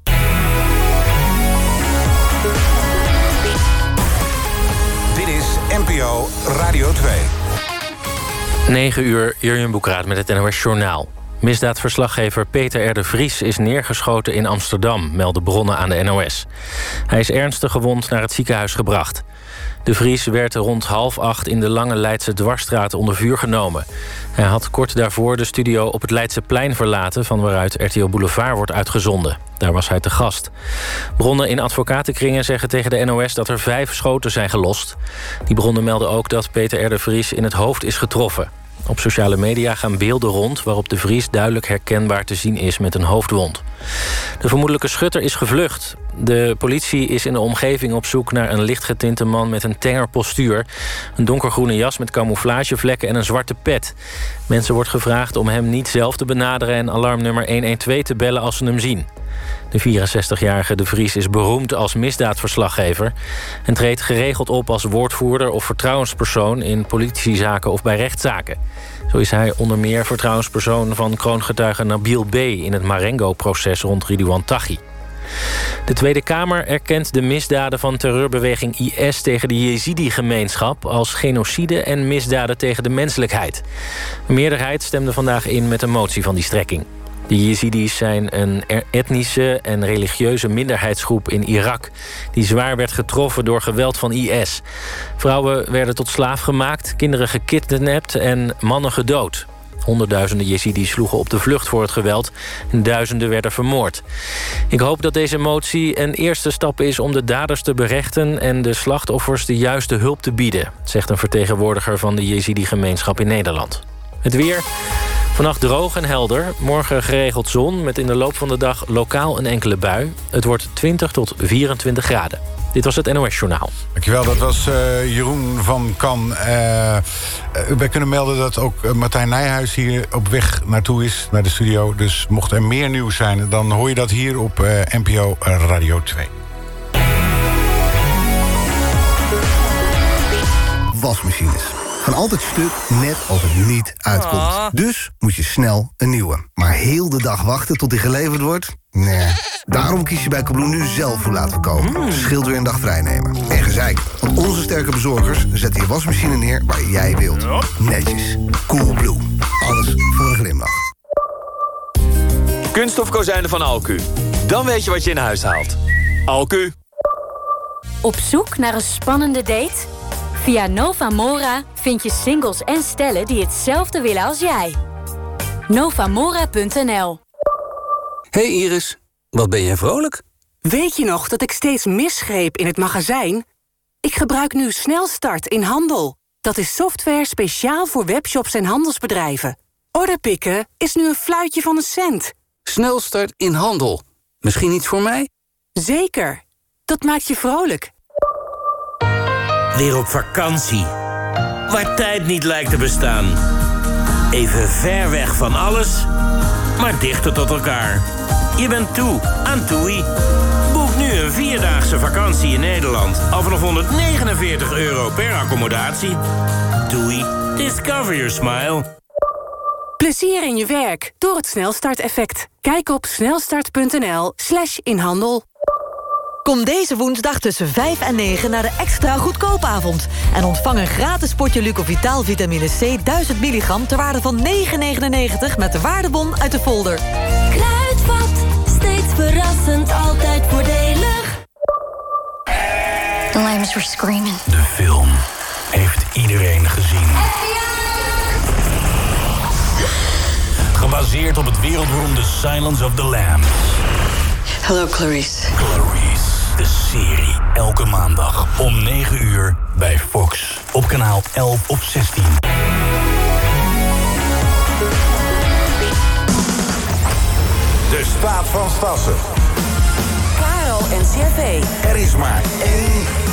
NPO Radio 2. 9 uur, Jurjen Boekraat met het NOS Journaal. Misdaadverslaggever Peter R. de Vries is neergeschoten in Amsterdam... melden bronnen aan de NOS. Hij is ernstig gewond naar het ziekenhuis gebracht. De Vries werd rond half acht in de Lange Leidse Dwarsstraat onder vuur genomen. Hij had kort daarvoor de studio op het Leidseplein verlaten... van waaruit RTL Boulevard wordt uitgezonden. Daar was hij te gast. Bronnen in advocatenkringen zeggen tegen de NOS dat er vijf schoten zijn gelost. Die bronnen melden ook dat Peter R. de Vries in het hoofd is getroffen. Op sociale media gaan beelden rond waarop de Vries duidelijk herkenbaar te zien is met een hoofdwond. De vermoedelijke schutter is gevlucht. De politie is in de omgeving op zoek naar een lichtgetinte man met een tenger postuur. Een donkergroene jas met camouflagevlekken en een zwarte pet. Mensen wordt gevraagd om hem niet zelf te benaderen en alarmnummer 112 te bellen als ze hem zien. De 64-jarige De Vries is beroemd als misdaadverslaggever... en treedt geregeld op als woordvoerder of vertrouwenspersoon... in politiezaken of bij rechtszaken. Zo is hij onder meer vertrouwenspersoon van kroongetuige Nabil B... in het Marengo-proces rond Ridouan Taghi. De Tweede Kamer erkent de misdaden van terreurbeweging IS tegen de Jezidi-gemeenschap als genocide en misdaden tegen de menselijkheid. De meerderheid stemde vandaag in met een motie van die strekking. De Jezidis zijn een etnische en religieuze minderheidsgroep in Irak... die zwaar werd getroffen door geweld van IS. Vrouwen werden tot slaaf gemaakt, kinderen gekidnapt en mannen gedood. Honderdduizenden Jezidis sloegen op de vlucht voor het geweld... en duizenden werden vermoord. Ik hoop dat deze motie een eerste stap is om de daders te berechten... en de slachtoffers de juiste hulp te bieden... zegt een vertegenwoordiger van de Jezidi-gemeenschap in Nederland. Het weer... Vannacht droog en helder. Morgen geregeld zon met in de loop van de dag lokaal een enkele bui. Het wordt 20 tot 24 graden. Dit was het NOS Journaal. Dankjewel, dat was eh, Jeroen van Kan. Eh, eh, wij kunnen melden dat ook Martijn Nijhuis hier op weg naartoe is, naar de studio. Dus mocht er meer nieuws zijn, dan hoor je dat hier op eh, NPO Radio 2. wasmachines. Gaan altijd stuk, net als het niet uitkomt. Ah. Dus moet je snel een nieuwe. Maar heel de dag wachten tot die geleverd wordt? Nee. Daarom kies je bij Kablooen nu zelf hoe laten we komen. Scheelt weer een dag vrijnemen. En gezeik, want onze sterke bezorgers zetten je wasmachine neer waar jij wilt. Netjes. Coolblue. Alles voor een glimlach. Kunststofkozijnen van Alku. Dan weet je wat je in huis haalt. Alku. Op zoek naar een spannende date? Via Novamora vind je singles en stellen die hetzelfde willen als jij. Novamora.nl Hey Iris, wat ben jij vrolijk? Weet je nog dat ik steeds misgreep in het magazijn? Ik gebruik nu Snelstart in handel. Dat is software speciaal voor webshops en handelsbedrijven. Orderpikken is nu een fluitje van een cent. Snelstart in handel. Misschien iets voor mij? Zeker. Dat maakt je vrolijk. Weer op vakantie. Waar tijd niet lijkt te bestaan. Even ver weg van alles, maar dichter tot elkaar. Je bent toe aan TUI. Boek nu een vierdaagse vakantie in Nederland... al vanaf 149 euro per accommodatie. TUI. Discover your smile. Plezier in je werk door het Snelstart-effect. Kijk op snelstart.nl slash inhandel. Kom deze woensdag tussen 5 en 9 naar de extra goedkoopavond. En ontvang een gratis potje Lucovitaal vitamine C 1000 milligram... ter waarde van 9,99 met de waardebon uit de folder. Kruidvat, steeds verrassend, altijd voordelig. The lambs were screaming. De film heeft iedereen gezien. Gebaseerd op het wereldberoemde Silence of the Lambs. Hello, Clarice. Clarice, de serie. Elke maandag om 9 uur bij Fox. Op kanaal 11 of 16. De staat van Stassen. Karel en CV. Er is maar één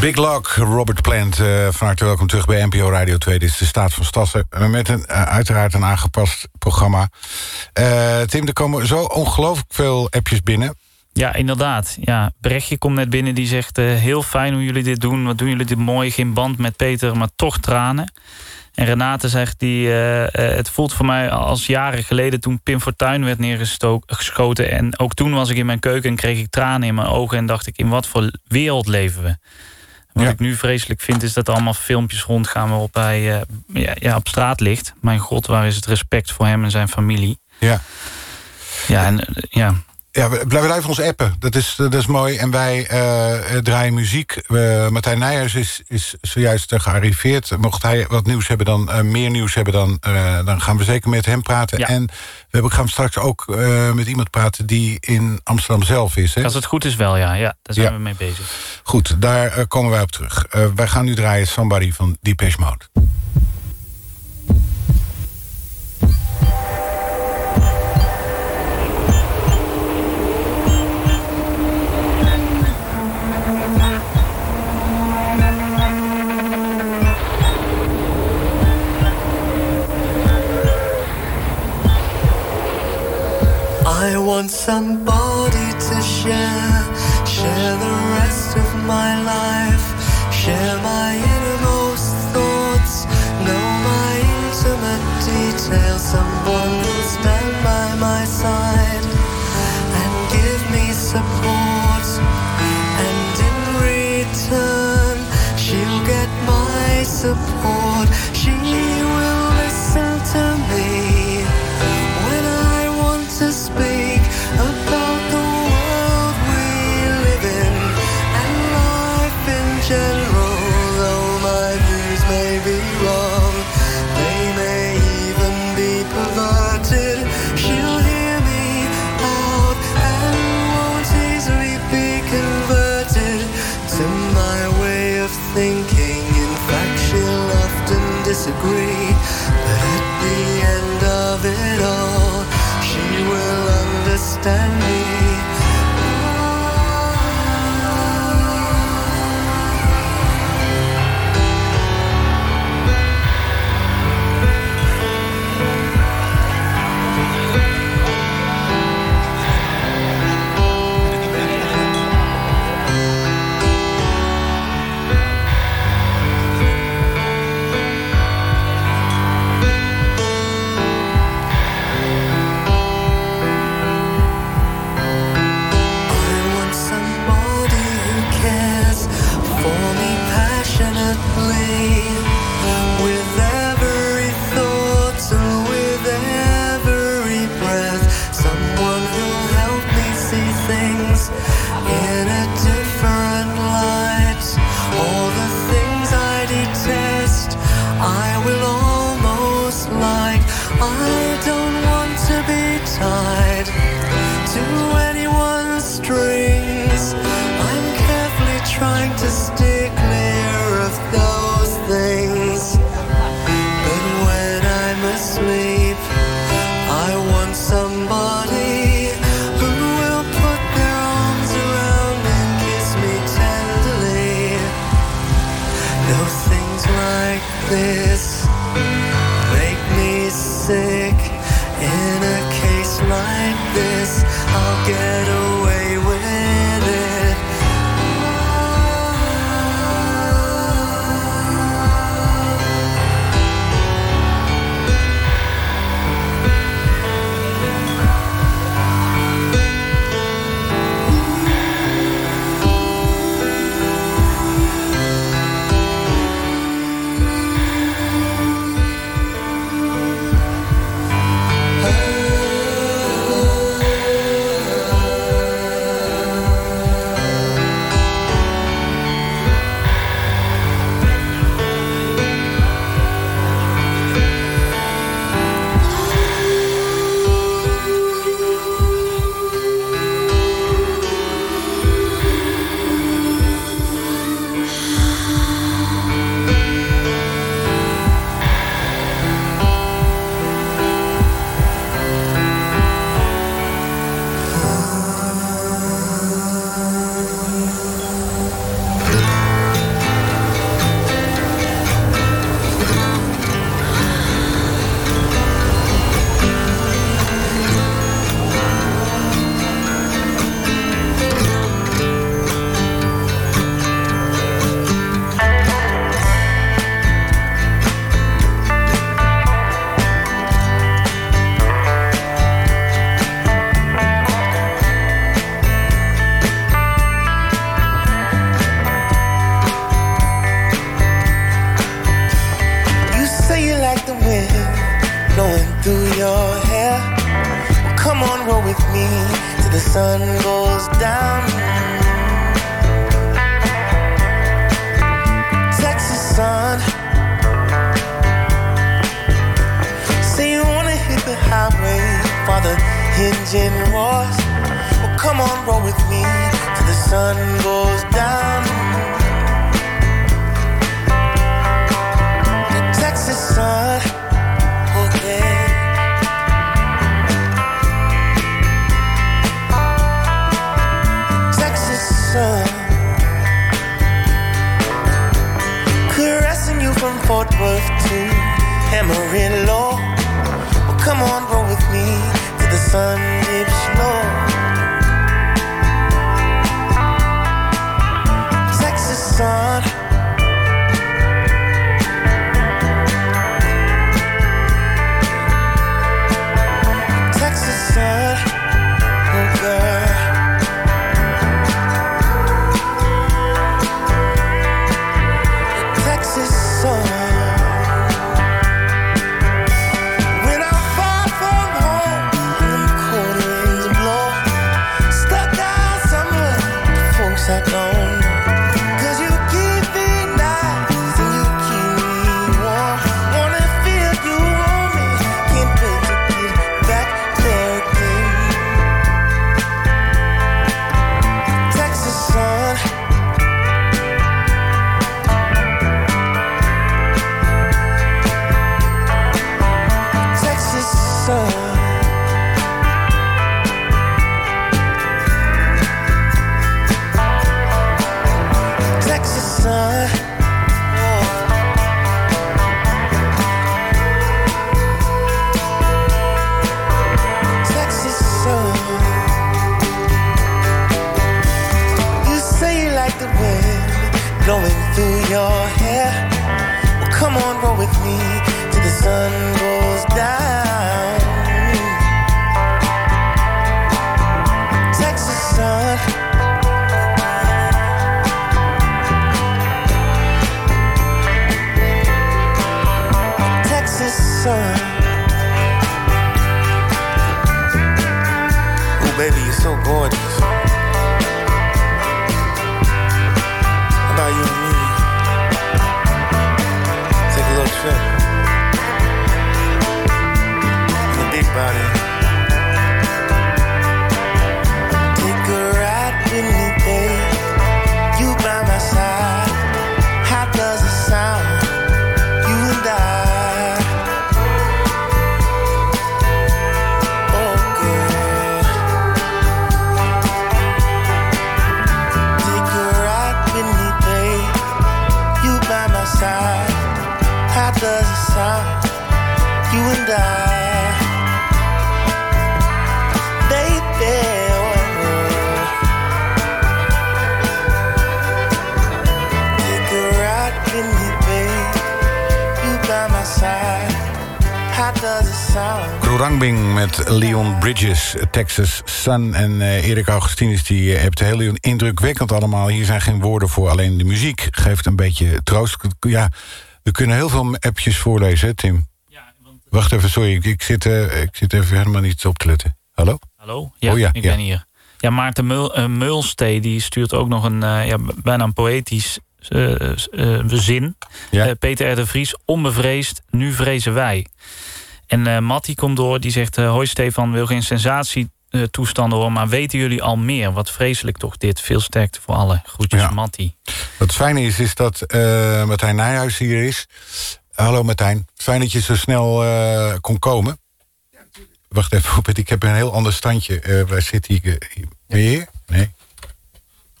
Big Lock, Robert Plant. Uh, van harte welkom terug bij NPO Radio 2. Dit is de Staat van Stassen. Uh, met een, uh, uiteraard een aangepast programma. Tim, er komen zo ongelooflijk veel appjes binnen. Ja, inderdaad. Ja, Brechtje komt net binnen. Die zegt heel fijn hoe jullie dit doen. Wat doen jullie dit mooi. Geen band met Peter, maar toch tranen. En Renate zegt, die, het voelt voor mij als jaren geleden... toen Pim Fortuyn werd neergeschoten. En ook toen was ik in mijn keuken en kreeg ik tranen in mijn ogen... en dacht ik, in wat voor wereld leven we? Wat ik nu vreselijk vind, is dat er allemaal filmpjes rondgaan... waarop hij uh, ja, ja, op straat ligt. Mijn god, waar is het respect voor hem en zijn familie? Ja. Ja, en ja, ja, we blijven ons appen. Dat is, dat is mooi. En wij uh, draaien muziek. Uh, Martijn Nijers is, is zojuist gearriveerd. Mocht hij wat nieuws hebben, dan meer nieuws hebben... Dan, dan gaan we zeker met hem praten. Ja. En we gaan straks ook met iemand praten die in Amsterdam zelf is. Hè? Als het goed is wel, ja. ja daar zijn Ja. we mee bezig. Goed, daar komen wij op terug. wij gaan nu draaien Somebody van Depeche Mode. I want somebody to share, share the rest of my life, share my innermost thoughts, know my intimate details. Someone who'll stand by my side and give me support, and in return, she'll get my support. With me till the sun goes down. Texas sun. Say you wanna hit the highway for the engine roars. Well, come on, roll with me till the sun goes down. Amarillo. Well, come on, roll with me to the sun dips low. Texas sun. Bridges, Texas Sun. En eh, Erik Augustinus die eh, hebt heel indrukwekkend allemaal. Hier zijn geen woorden voor, alleen de muziek geeft een beetje troost. Ja, we kunnen heel veel appjes voorlezen, hè, Tim? Wacht even, sorry, ik, ik zit, eh, ik zit even helemaal niet op te letten. Hallo? Hallo? Ja, Oh ja, ik ja. ben hier. Ja, Maarten Meul, eh, Meulstee die stuurt ook nog een eh, ja, bijna een poëtisch eh, eh, zin. Eh, Peter R. de Vries, onbevreesd, nu vrezen wij. En eh Mattie komt door, die zegt... eh, Hoi Stefan, wil geen sensatie eh, toestanden horen... maar weten jullie al meer? Wat vreselijk toch dit. Veel sterkte voor allen. Groetjes, Ja. Mattie. Wat fijn is, is dat eh, Martijn Nijhuis hier is. Hallo Martijn, fijn dat je zo snel eh, kon komen. Wacht even, Robert, ik heb een heel ander standje. Eh, waar zit hij? Ben je hier? Nee.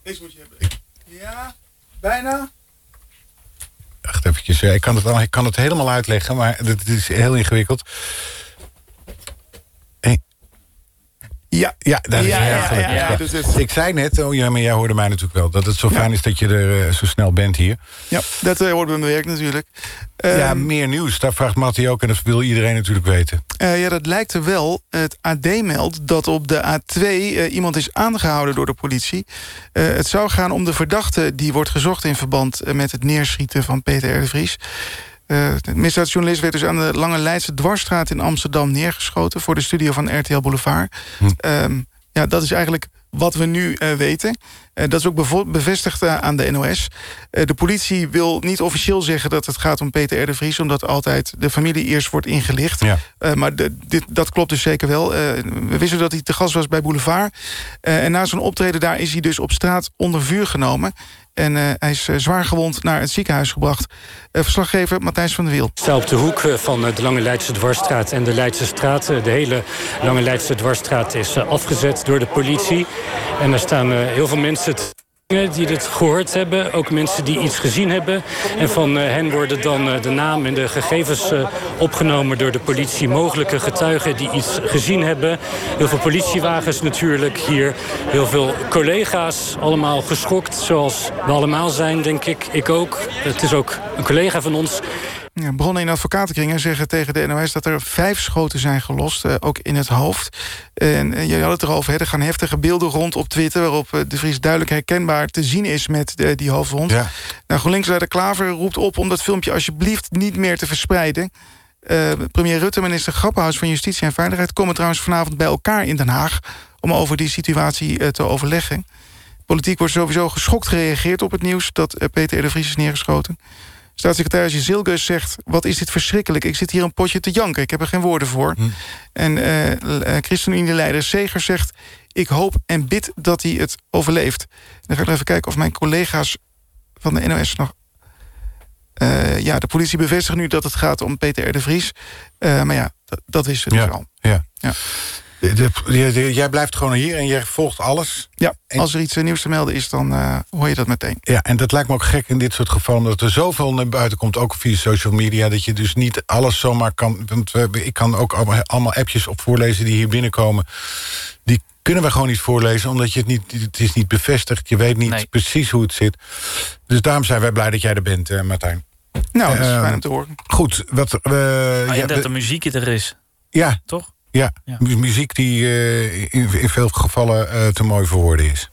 Deze moet je hebben. Ja, bijna. Wacht eventjes, ik kan, het, ik kan het helemaal uitleggen, maar het is heel ingewikkeld. Hey. Ja, ja, dat is Ja, ja, gelukkig. ja, ja, dus Ik zei net, oh ja, maar jij hoorde mij natuurlijk wel... dat het zo fijn is dat je er eh, zo snel bent hier. Ja, dat uh, hoort bij mijn werk natuurlijk. ja, Ehm, meer nieuws, daar vraagt Mattie ook... en dat wil iedereen natuurlijk weten. Eh, ja, dat lijkt er wel. Het AD meldt dat op de A2 eh, iemand is aangehouden door de politie. Eh, het zou gaan om de verdachte die wordt gezocht in verband eh, met het neerschieten van Peter R. de Vries. Eh, de misdaadjournalist werd dus aan de Lange Leidse Dwarsstraat in Amsterdam neergeschoten... voor de studio van RTL Boulevard. Ehm, ja, dat is eigenlijk wat we nu eh, weten. Eh, dat is ook bevestigd aan de NOS. De politie wil niet officieel zeggen dat het gaat om Peter R. de Vries... omdat altijd de familie eerst wordt ingelicht. Maar de, dit, dat klopt dus zeker wel. We wisten dat hij te gast was bij Boulevard. En na zijn optreden daar is hij dus op straat onder vuur genomen. En eh, hij is eh, zwaar gewond naar het ziekenhuis gebracht. Eh, verslaggever Matthijs van der Wiel. Ik sta op de hoek van de Lange Leidse Dwarsstraat en de Leidse Straat. De hele Lange Leidse Dwarsstraat is afgezet door de politie. En er staan heel veel mensen die dit gehoord hebben. Ook mensen die iets gezien hebben. En van eh, hen worden dan eh, de naam en de gegevens eh, opgenomen door de politie. Mogelijke getuigen die iets gezien hebben. Heel veel politiewagens natuurlijk hier. Heel veel collega's, allemaal geschokt. Zoals we allemaal zijn, denk ik. Ik ook. Het is ook een collega van ons. Ja, bronnen in advocatenkringen zeggen tegen de NOS dat er vijf schoten zijn gelost, eh, ook in het hoofd. En eh, je had het erover, hè, er gaan heftige beelden rond op Twitter... waarop eh, de Vries duidelijk herkenbaar te zien is met die hoofdwond. Ja. Nou, GroenLinks-leider Klaver roept op om dat filmpje alsjeblieft niet meer te verspreiden. Premier Rutte, minister Grappenhuis van Justitie en Veiligheid... komen trouwens vanavond bij elkaar in Den Haag... om over die situatie te overleggen. Politiek wordt sowieso geschokt gereageerd op het nieuws... dat Peter R. de Vries is neergeschoten. Staatssecretaris Zilgeus zegt... wat is dit verschrikkelijk, ik zit hier een potje te janken. Ik heb er geen woorden voor. En eh uh, ChristenUnie-leider Segers zegt... ik hoop en bid dat hij het overleeft. Dan ga ik even kijken of mijn collega's van de NOS nog... Eh, ja, de politie bevestigt nu dat het gaat om Peter R. de Vries. Eh, maar ja, dat, is het dus al. Ja. Ja. De- de- de- de- jij blijft gewoon hier en jij volgt alles. Ja, als er iets eh, nieuws te melden is, dan eh, hoor je dat meteen. Ja, en dat lijkt me ook gek in dit soort gevallen... omdat er zoveel naar buiten komt, ook via social media... dat je dus niet alles zomaar kan... want we- ik kan ook allemaal, allemaal appjes op voorlezen die hier binnenkomen... die kunnen we gewoon niet voorlezen, omdat je het niet... het is niet bevestigd, je weet niet precies hoe het zit. Dus daarom zijn wij blij dat jij er bent, eh, Martijn. Nou, dat is Ehm, fijn om te horen. Goed, wat... eh, Ah, ja, en dat de muziek er is. ja. Toch? Ja, mu- muziek die eh, in, in veel gevallen eh, te mooi voor woorden is.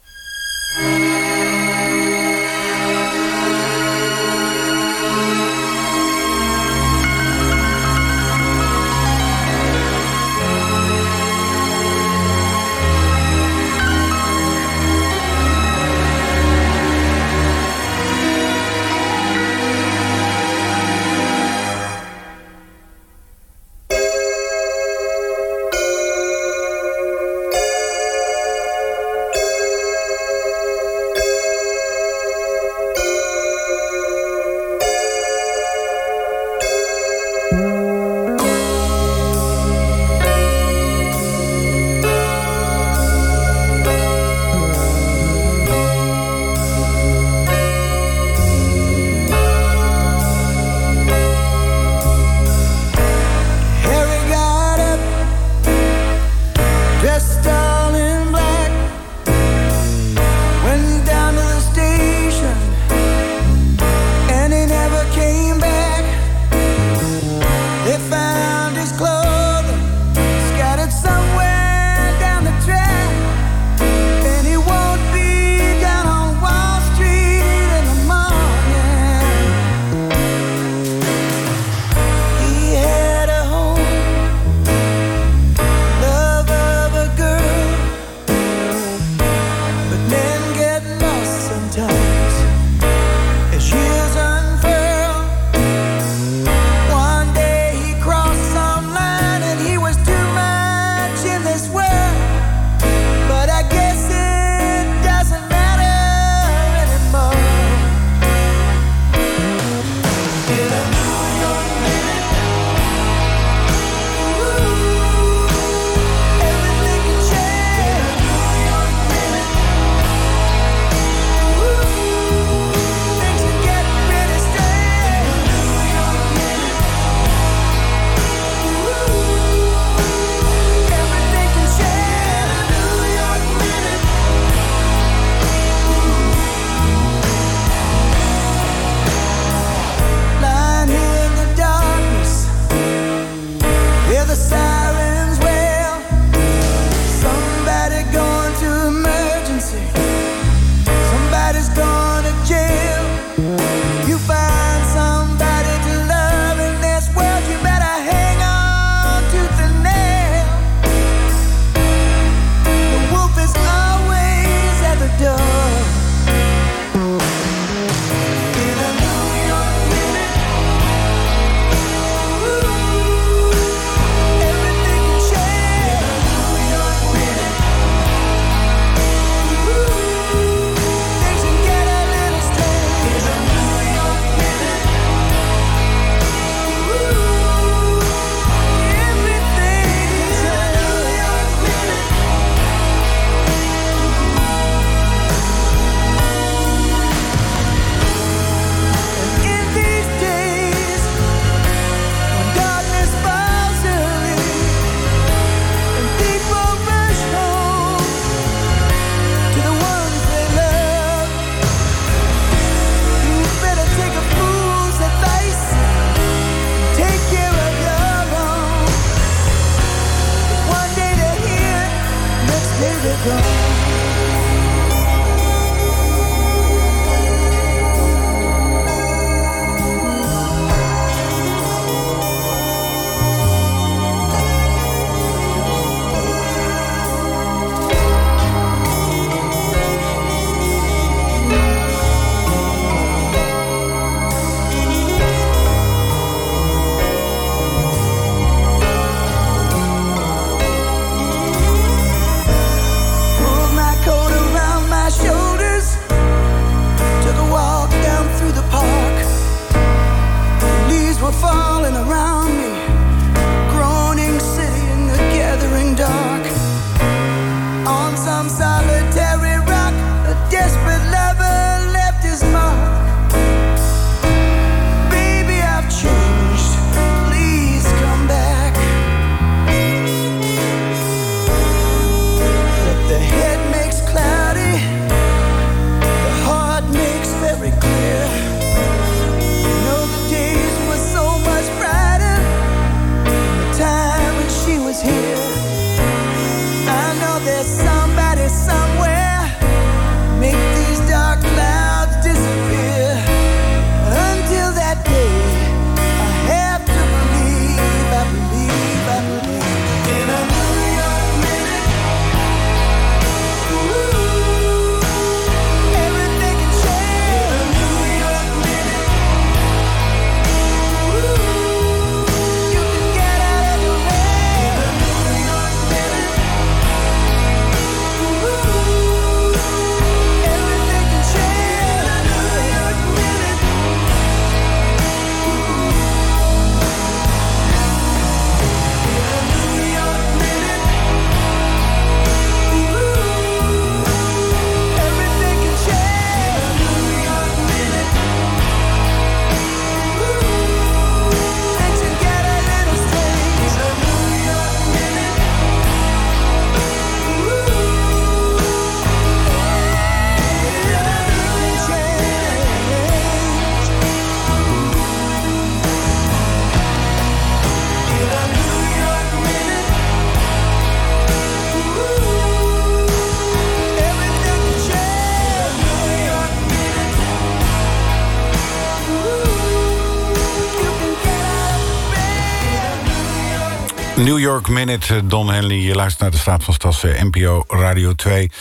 Work Minute, Don Henley. Je luistert naar de staat van Stassen, NPO Radio 2.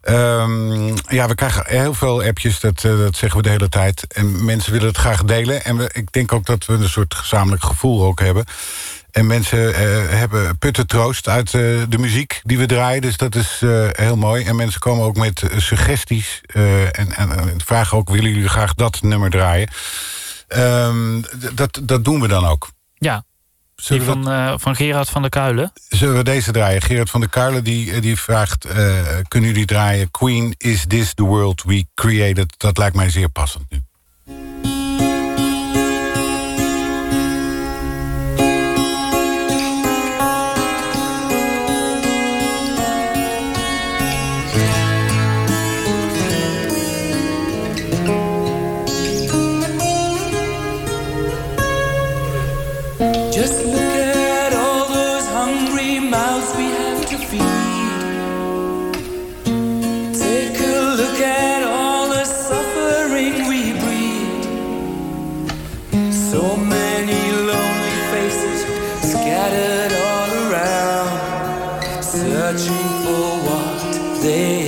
Ehm, ja, we krijgen heel veel appjes, dat, eh, dat zeggen we de hele tijd. En mensen willen het graag delen. En we, ik denk ook dat we een soort gezamenlijk gevoel ook hebben. En mensen eh, hebben putten troost uit eh, de muziek die we draaien. Dus dat is heel mooi. En mensen komen ook met suggesties. en, en vragen ook, willen jullie graag dat nummer draaien? Ehm, dat, dat doen we dan ook. Ja, van, eh, van Gerard van der Kuilen. Zullen we deze draaien? Gerard van der Kuilen die, eh, die vraagt... Uh, kunnen jullie draaien Queen, is this the world we created? Dat lijkt mij zeer passend nu. scattered all around, searching for what they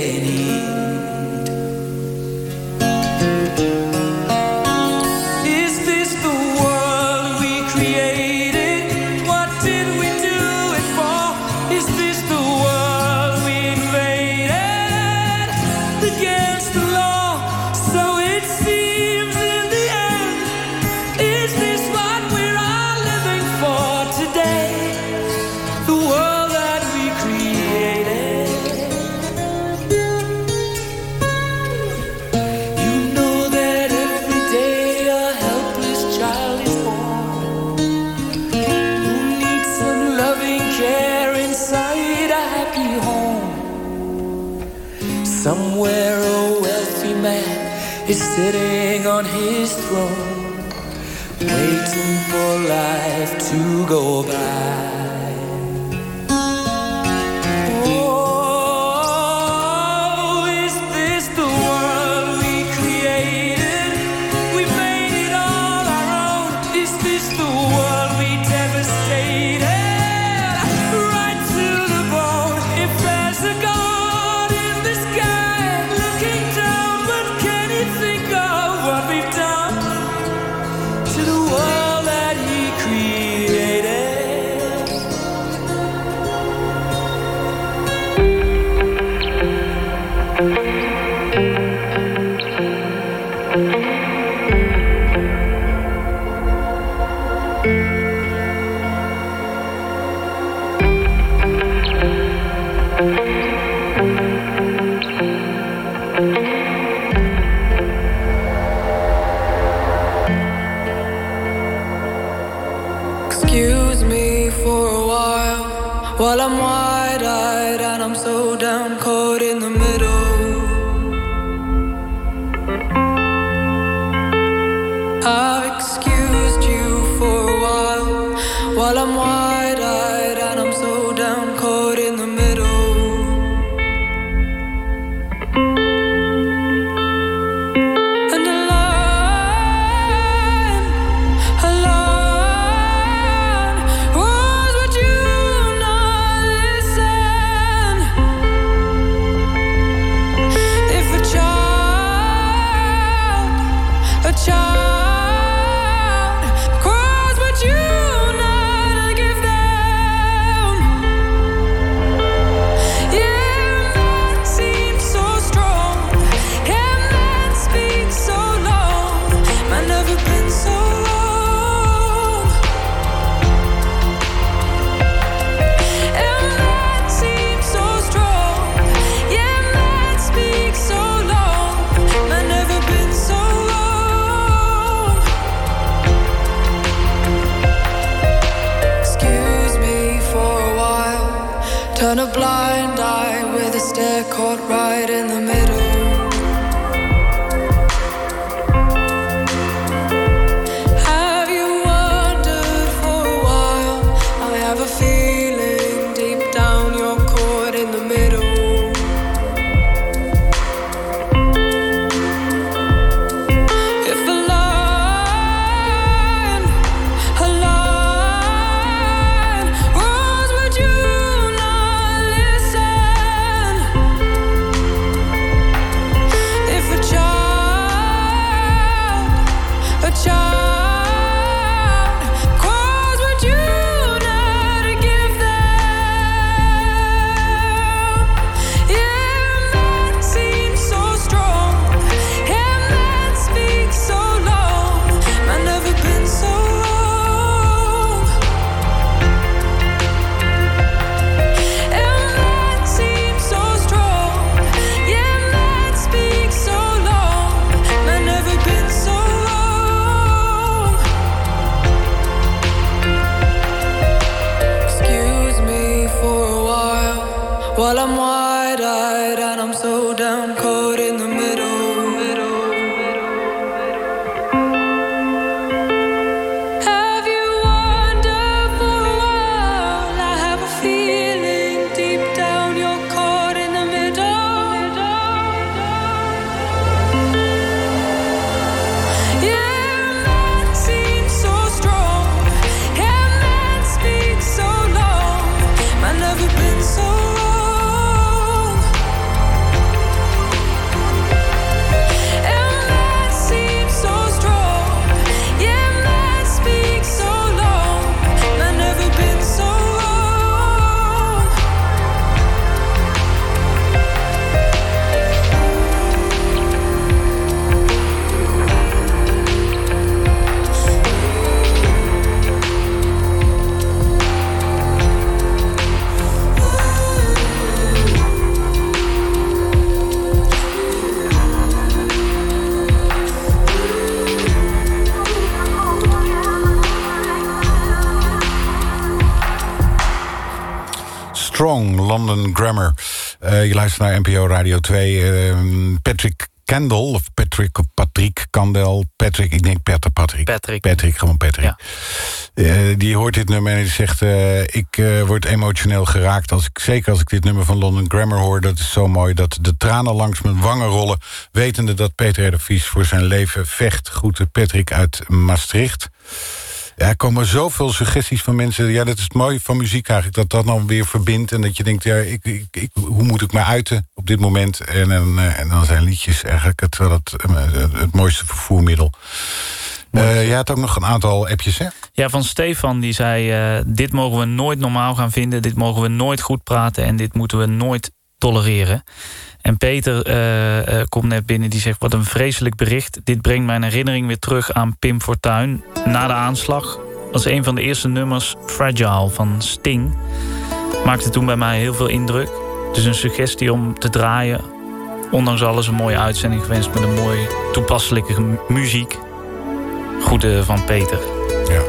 luistert naar NPO Radio 2. Eh, Patrick Kendall, of Patrick of Patrick Kandel. Patrick, ik denk Peter Patrick. Patrick. Patrick, gewoon Patrick. Eh, die hoort dit nummer en die zegt... eh, ik eh, word emotioneel geraakt, als ik, zeker als ik dit nummer van London Grammar hoor. Dat is zo mooi, dat de tranen langs mijn wangen rollen... wetende dat Peter R. de Vries voor zijn leven vecht. Groeten Patrick uit Maastricht. Ja, er komen zoveel suggesties van mensen. Ja, dat is het mooie van muziek eigenlijk. Dat dat dan weer verbindt. En dat je denkt, ja, ik, ik, ik, hoe moet ik me uiten op dit moment? En, en, eh, en dan zijn liedjes eigenlijk het, wel het, eh, het mooiste vervoermiddel. Eh jij had ook nog een aantal appjes, hè? Ja, van Stefan die zei... eh, dit mogen we nooit normaal gaan vinden. Dit mogen we nooit goed praten. En dit moeten we nooit tolereren. En Peter eh, eh, komt net binnen. Die zegt, wat een vreselijk bericht. Dit brengt mijn herinnering weer terug aan Pim Fortuyn. Na de aanslag was een van de eerste nummers... Fragile van Sting. Maakte toen bij mij heel veel indruk. Dus een suggestie om te draaien. Ondanks alles een mooie uitzending gewenst... met een mooie toepasselijke mu- muziek. Goede van Peter. Ja.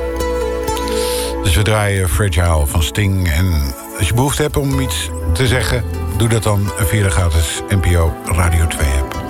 Dus we draaien Fragile van Sting. En als je behoefte hebt om iets te zeggen... doe dat dan via de gratis NPO Radio 2 app.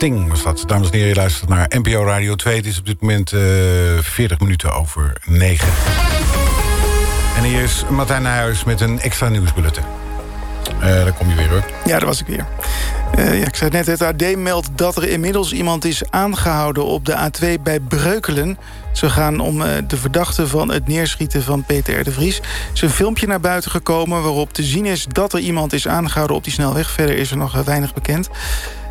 Was dat. Dames en heren, je luistert naar NPO Radio 2. Het is op dit moment eh 40 minuten over 9. En hier is Martijn Nijhuis met een extra nieuwsbulletin. Eh daar kom je weer hoor. Ja, daar was ik weer. Eh, ja, ik zei net, het AD meldt dat er inmiddels iemand is aangehouden op de A2 bij Breukelen. Ze gaan om eh, de verdachte van het neerschieten van Peter R. de Vries. Er is een filmpje naar buiten gekomen waarop te zien is dat er iemand is aangehouden op die snelweg. Verder is er nog eh, weinig bekend.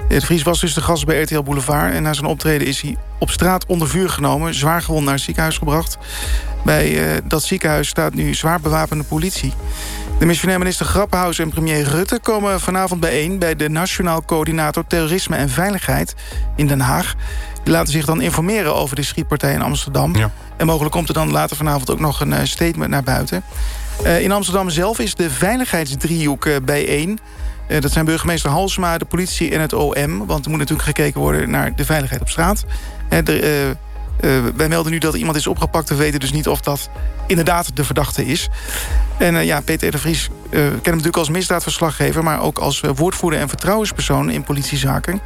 De Vries was dus de gast bij RTL Boulevard... en na zijn optreden is hij op straat onder vuur genomen... zwaar gewond naar het ziekenhuis gebracht. Bij eh, dat ziekenhuis staat nu zwaar bewapende politie. De missionair minister Grappenhuis en premier Rutte komen vanavond bijeen... bij de Nationaal Coördinator Terrorisme en Veiligheid in Den Haag. Die laten zich dan informeren over de schietpartij in Amsterdam. En mogelijk komt er dan later vanavond ook nog een eh, statement naar buiten. Eh, in Amsterdam zelf is de veiligheidsdriehoek eh, bijeen... Eh, dat zijn burgemeester Halsma, de politie en het OM. Want er moet natuurlijk gekeken worden naar de veiligheid op straat. Eh, eh, wij melden nu dat iemand is opgepakt. We weten dus niet of dat inderdaad de verdachte is. En ja, Peter de Vries eh, ken hem natuurlijk als misdaadverslaggever... maar ook als woordvoerder en vertrouwenspersoon in politiezaken.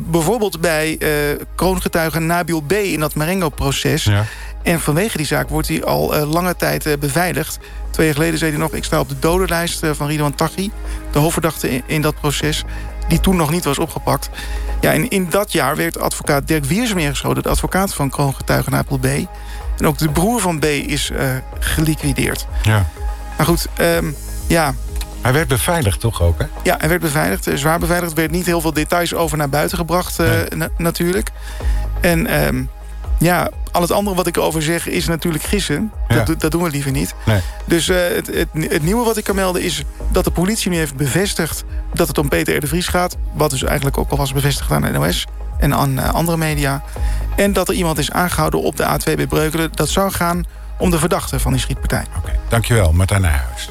Bijvoorbeeld bij kroongetuige Nabil B. in dat Marengo-proces. En vanwege die zaak wordt hij al lange tijd beveiligd. Twee jaar geleden zei hij nog... ik sta op de dodenlijst eh, van Ridwan Taghi... de hoofdverdachte in, in dat proces... die toen nog niet was opgepakt. Ja, en in dat jaar werd advocaat Dirk Wiersum geschoten... de advocaat van kroongetuige Nabil B. En ook de broer van B is eh, geliquideerd. Ja. Maar goed, ehm, ja... Hij werd beveiligd toch ook, hè? Ja, hij werd beveiligd, eh, zwaar beveiligd. Er werd niet heel veel details over naar buiten gebracht, na- natuurlijk. En ehm, ja, al het andere wat ik erover zeg is natuurlijk gissen. Dat, dat doen we liever niet. Nee. Dus eh, het, het, het nieuwe wat ik kan melden is dat de politie nu heeft bevestigd... dat het om Peter R. de Vries gaat. Wat dus eigenlijk ook al was bevestigd aan de NOS en aan eh, andere media. En dat er iemand is aangehouden op de A2 bij Breukelen. Dat zou gaan om de verdachte van die schietpartij. Dankjewel, Martijn Nijhuis.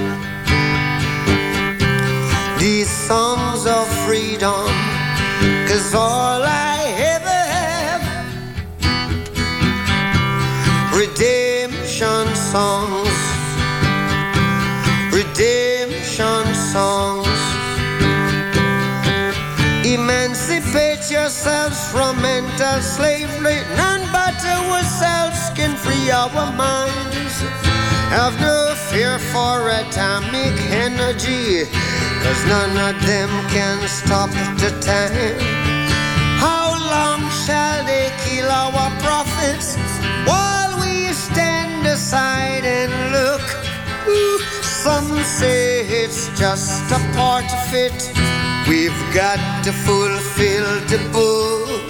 freedom? Cause all I ever have, redemption songs, redemption songs. Emancipate yourselves from mental slavery. None but ourselves can free our minds. Have no fear for atomic energy, cause none of them can stop the time. How long shall they kill our prophets while we stand aside and look? Ooh, some say it's just a part of it. We've got to fulfill the book.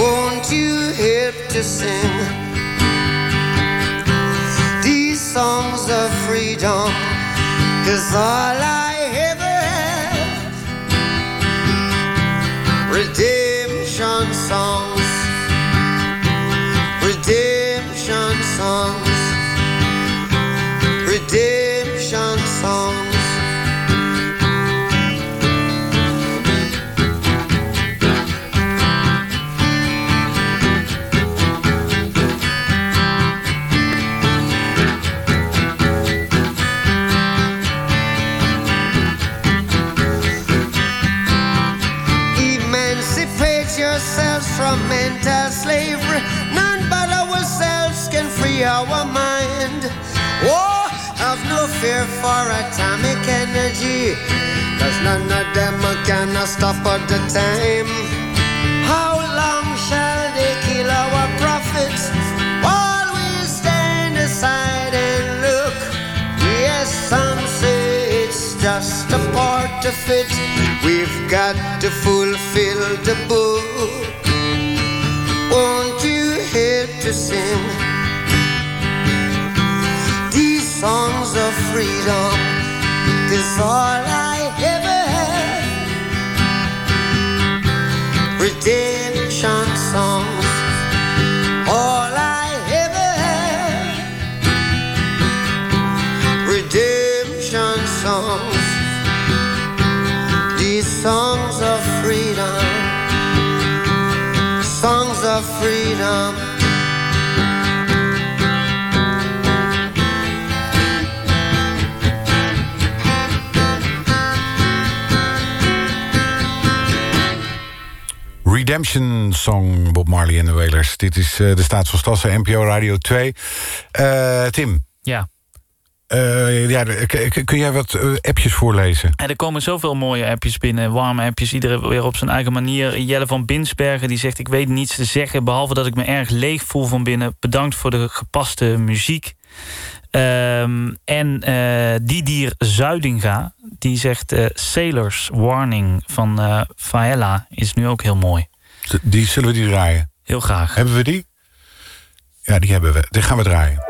Won't you help to sing these songs of freedom? Cause all I ever have, redemption songs, fear for atomic energy. Cause none of them can stop at the time. How long shall they kill our prophets while we stand aside and look? Yes, some say it's just a part of it. We've got to fulfill the book. Won't you help? to sing freedom is all I ever had. Redemption songs, all I ever had. Redemption songs, these songs of freedom, songs of freedom. Redemption Song, Bob Marley en de Wailers. Dit is eh, de staat van Stassen, NPO Radio 2. Eh, Tim. Ja. Eh, ja, kun jij wat appjes voorlezen? En er komen zoveel mooie appjes binnen, warme appjes, iedereen weer op zijn eigen manier. Jelle van Binsbergen die zegt: Ik weet niets te zeggen, behalve dat ik me erg leeg voel van binnen. Bedankt voor de gepaste muziek. Ehm, en eh Didier Zuidinga die zegt: Sailors Warning van Faella is nu ook heel mooi. Die zullen we die draaien? Heel graag. Hebben we die? Ja, die hebben we. Die gaan we draaien.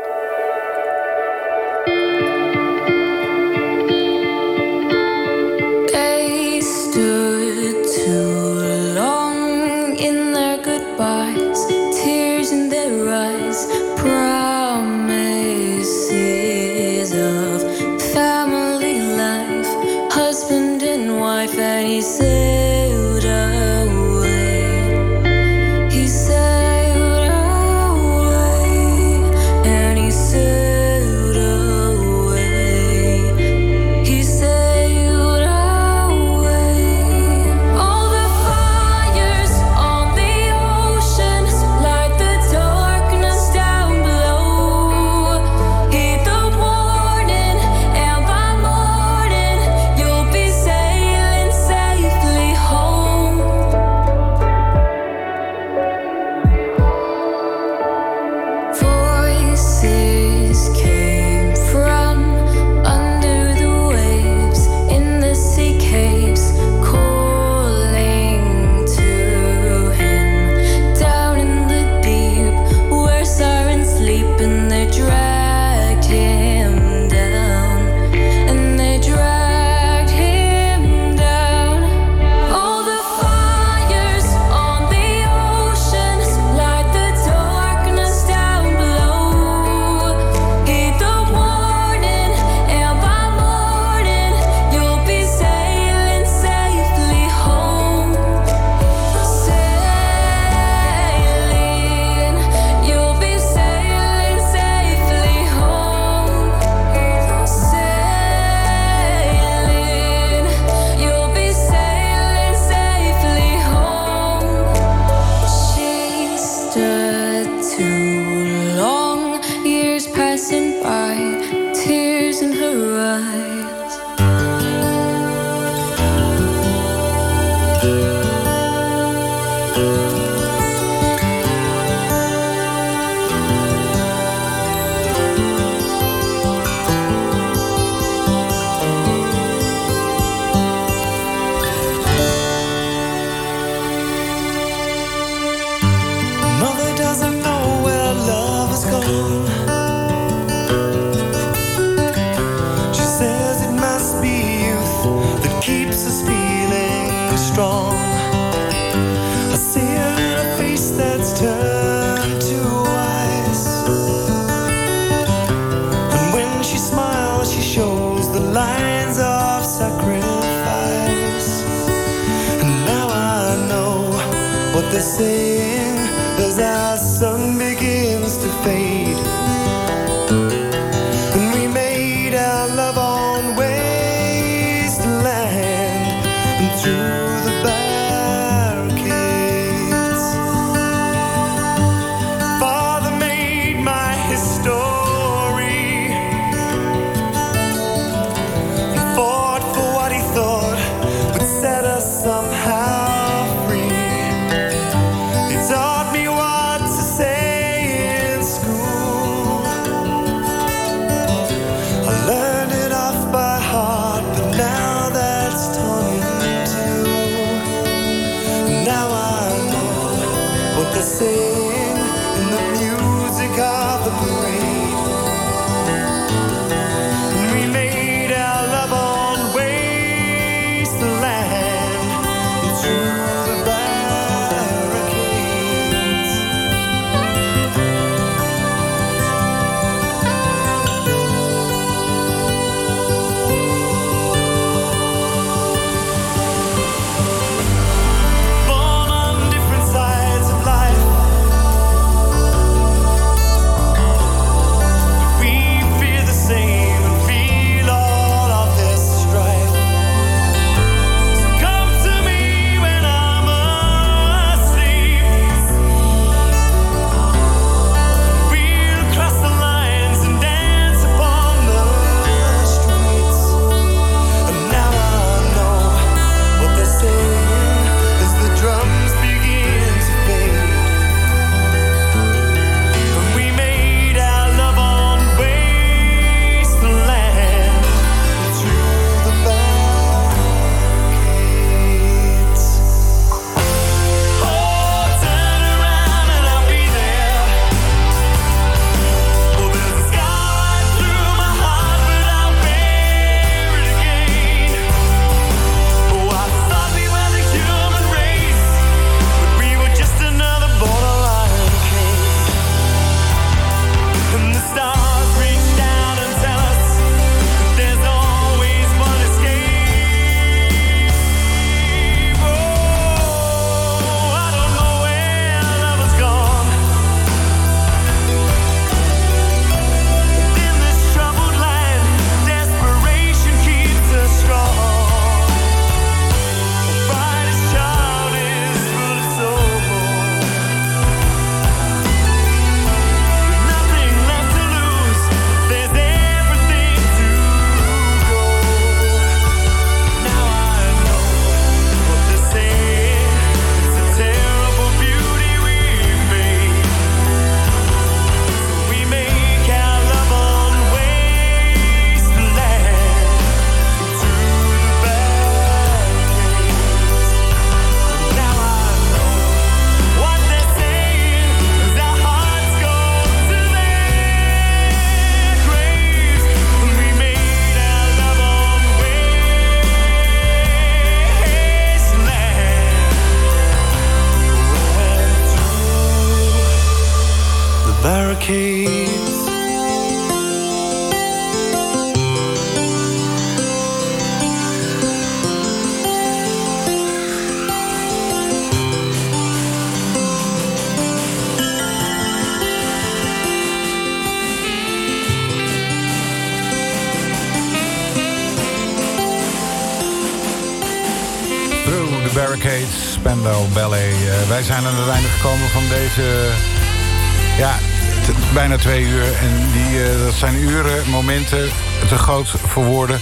Momenten, te groot voor woorden.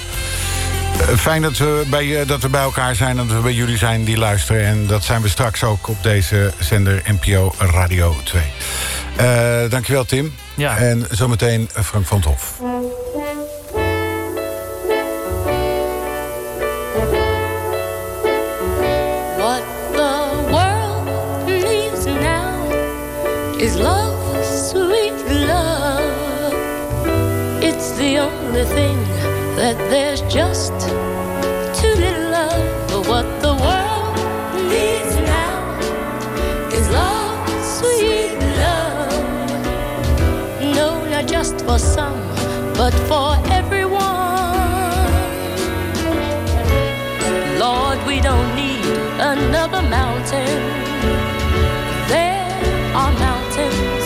Eh, fijn dat we, bij, eh, dat we bij elkaar zijn en dat we bij jullie zijn die luisteren. En dat zijn we straks ook op deze zender NPO Radio 2. Eh dankjewel Tim. Ja. En zometeen eh, Frank van het Hof. That there's just too little love But what the world needs now is love, sweet love. No, not just for some, but for everyone. Lord, we don't need another mountain. There are mountains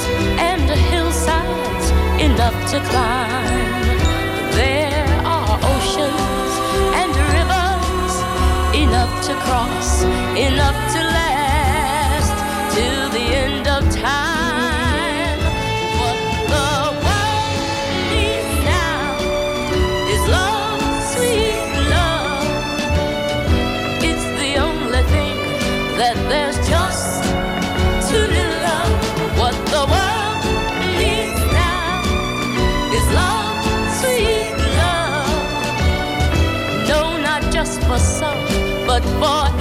and hillsides enough to climb. Enough to last till the end of time. What the world needs now is love, sweet love. It's the only thing that there's just. What the world needs now is love, sweet love. No, not just for some, but for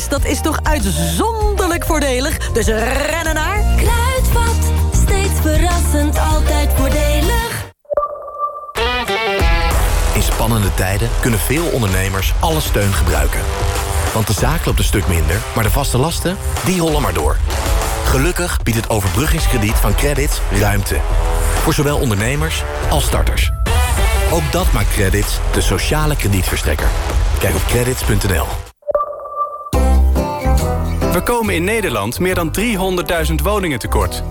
gratis. Dat is toch uitzonderlijk voordelig. Dus rennen naar... Kruidvat, steeds verrassend, altijd voordelig. In spannende tijden kunnen veel ondernemers alle steun gebruiken. Want de zaak loopt een stuk minder, maar de vaste lasten, die rollen maar door. Gelukkig biedt het overbruggingskrediet van Credits ruimte. Voor zowel ondernemers als starters. Ook dat maakt Credits de sociale kredietverstrekker. Kijk op credits.nl. We komen in Nederland meer dan 300.000 woningen tekort.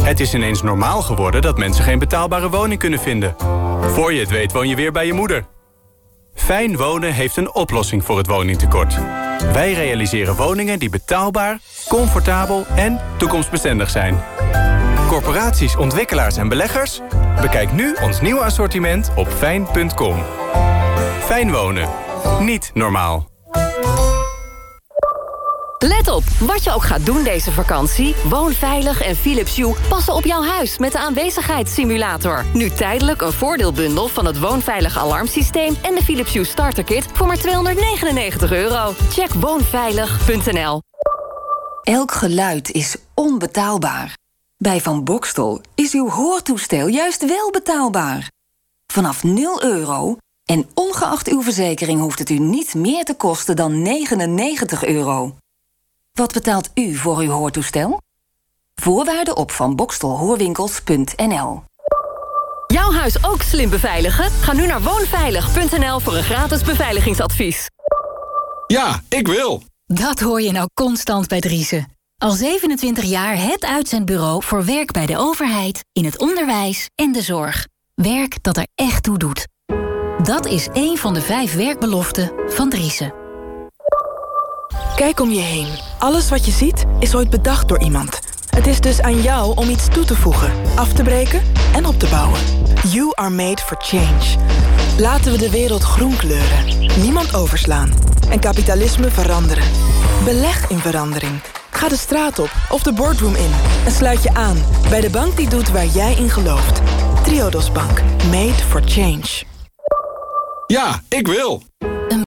Het is ineens normaal geworden dat mensen geen betaalbare woning kunnen vinden. Voor je het weet woon je weer bij je moeder. Fijn Wonen heeft een oplossing voor het woningtekort. Wij realiseren woningen die betaalbaar, comfortabel en toekomstbestendig zijn. Corporaties, ontwikkelaars en beleggers? Bekijk nu ons nieuwe assortiment op fijn.com. Fijn wonen. Niet normaal. Let op, wat je ook gaat doen deze vakantie... Woonveilig en Philips Hue passen op jouw huis met de aanwezigheidssimulator. Nu tijdelijk een voordeelbundel van het Woonveilig alarmsysteem... en de Philips Hue starterkit voor maar 299 euro. Check woonveilig.nl Elk geluid is onbetaalbaar. Bij Van Bokstel is uw hoortoestel juist wel betaalbaar. Vanaf 0 euro en ongeacht uw verzekering hoeft het u niet meer te kosten dan 99 euro. Wat betaalt u voor uw hoortoestel? Voorwaarden op vanbokstelhoorwinkels.nl Jouw huis ook slim beveiligen? Ga nu naar woonveilig.nl voor een gratis beveiligingsadvies. Ja, ik wil. Dat hoor je nou constant bij Driessen. Al 27 jaar het uitzendbureau voor werk bij de overheid, in het onderwijs en de zorg. Werk dat er echt toe doet. Dat is één van de vijf werkbeloften van Driessen. Kijk om je heen. Alles wat je ziet is ooit bedacht door iemand. Het is dus aan jou om iets toe te voegen, af te breken en op te bouwen. You are made for change. Laten we de wereld groen kleuren, niemand overslaan en kapitalisme veranderen. Beleg in verandering. Ga de straat op of de boardroom in en sluit je aan bij de bank die doet waar jij in gelooft. Triodos Bank, made for change. Ja, ik wil.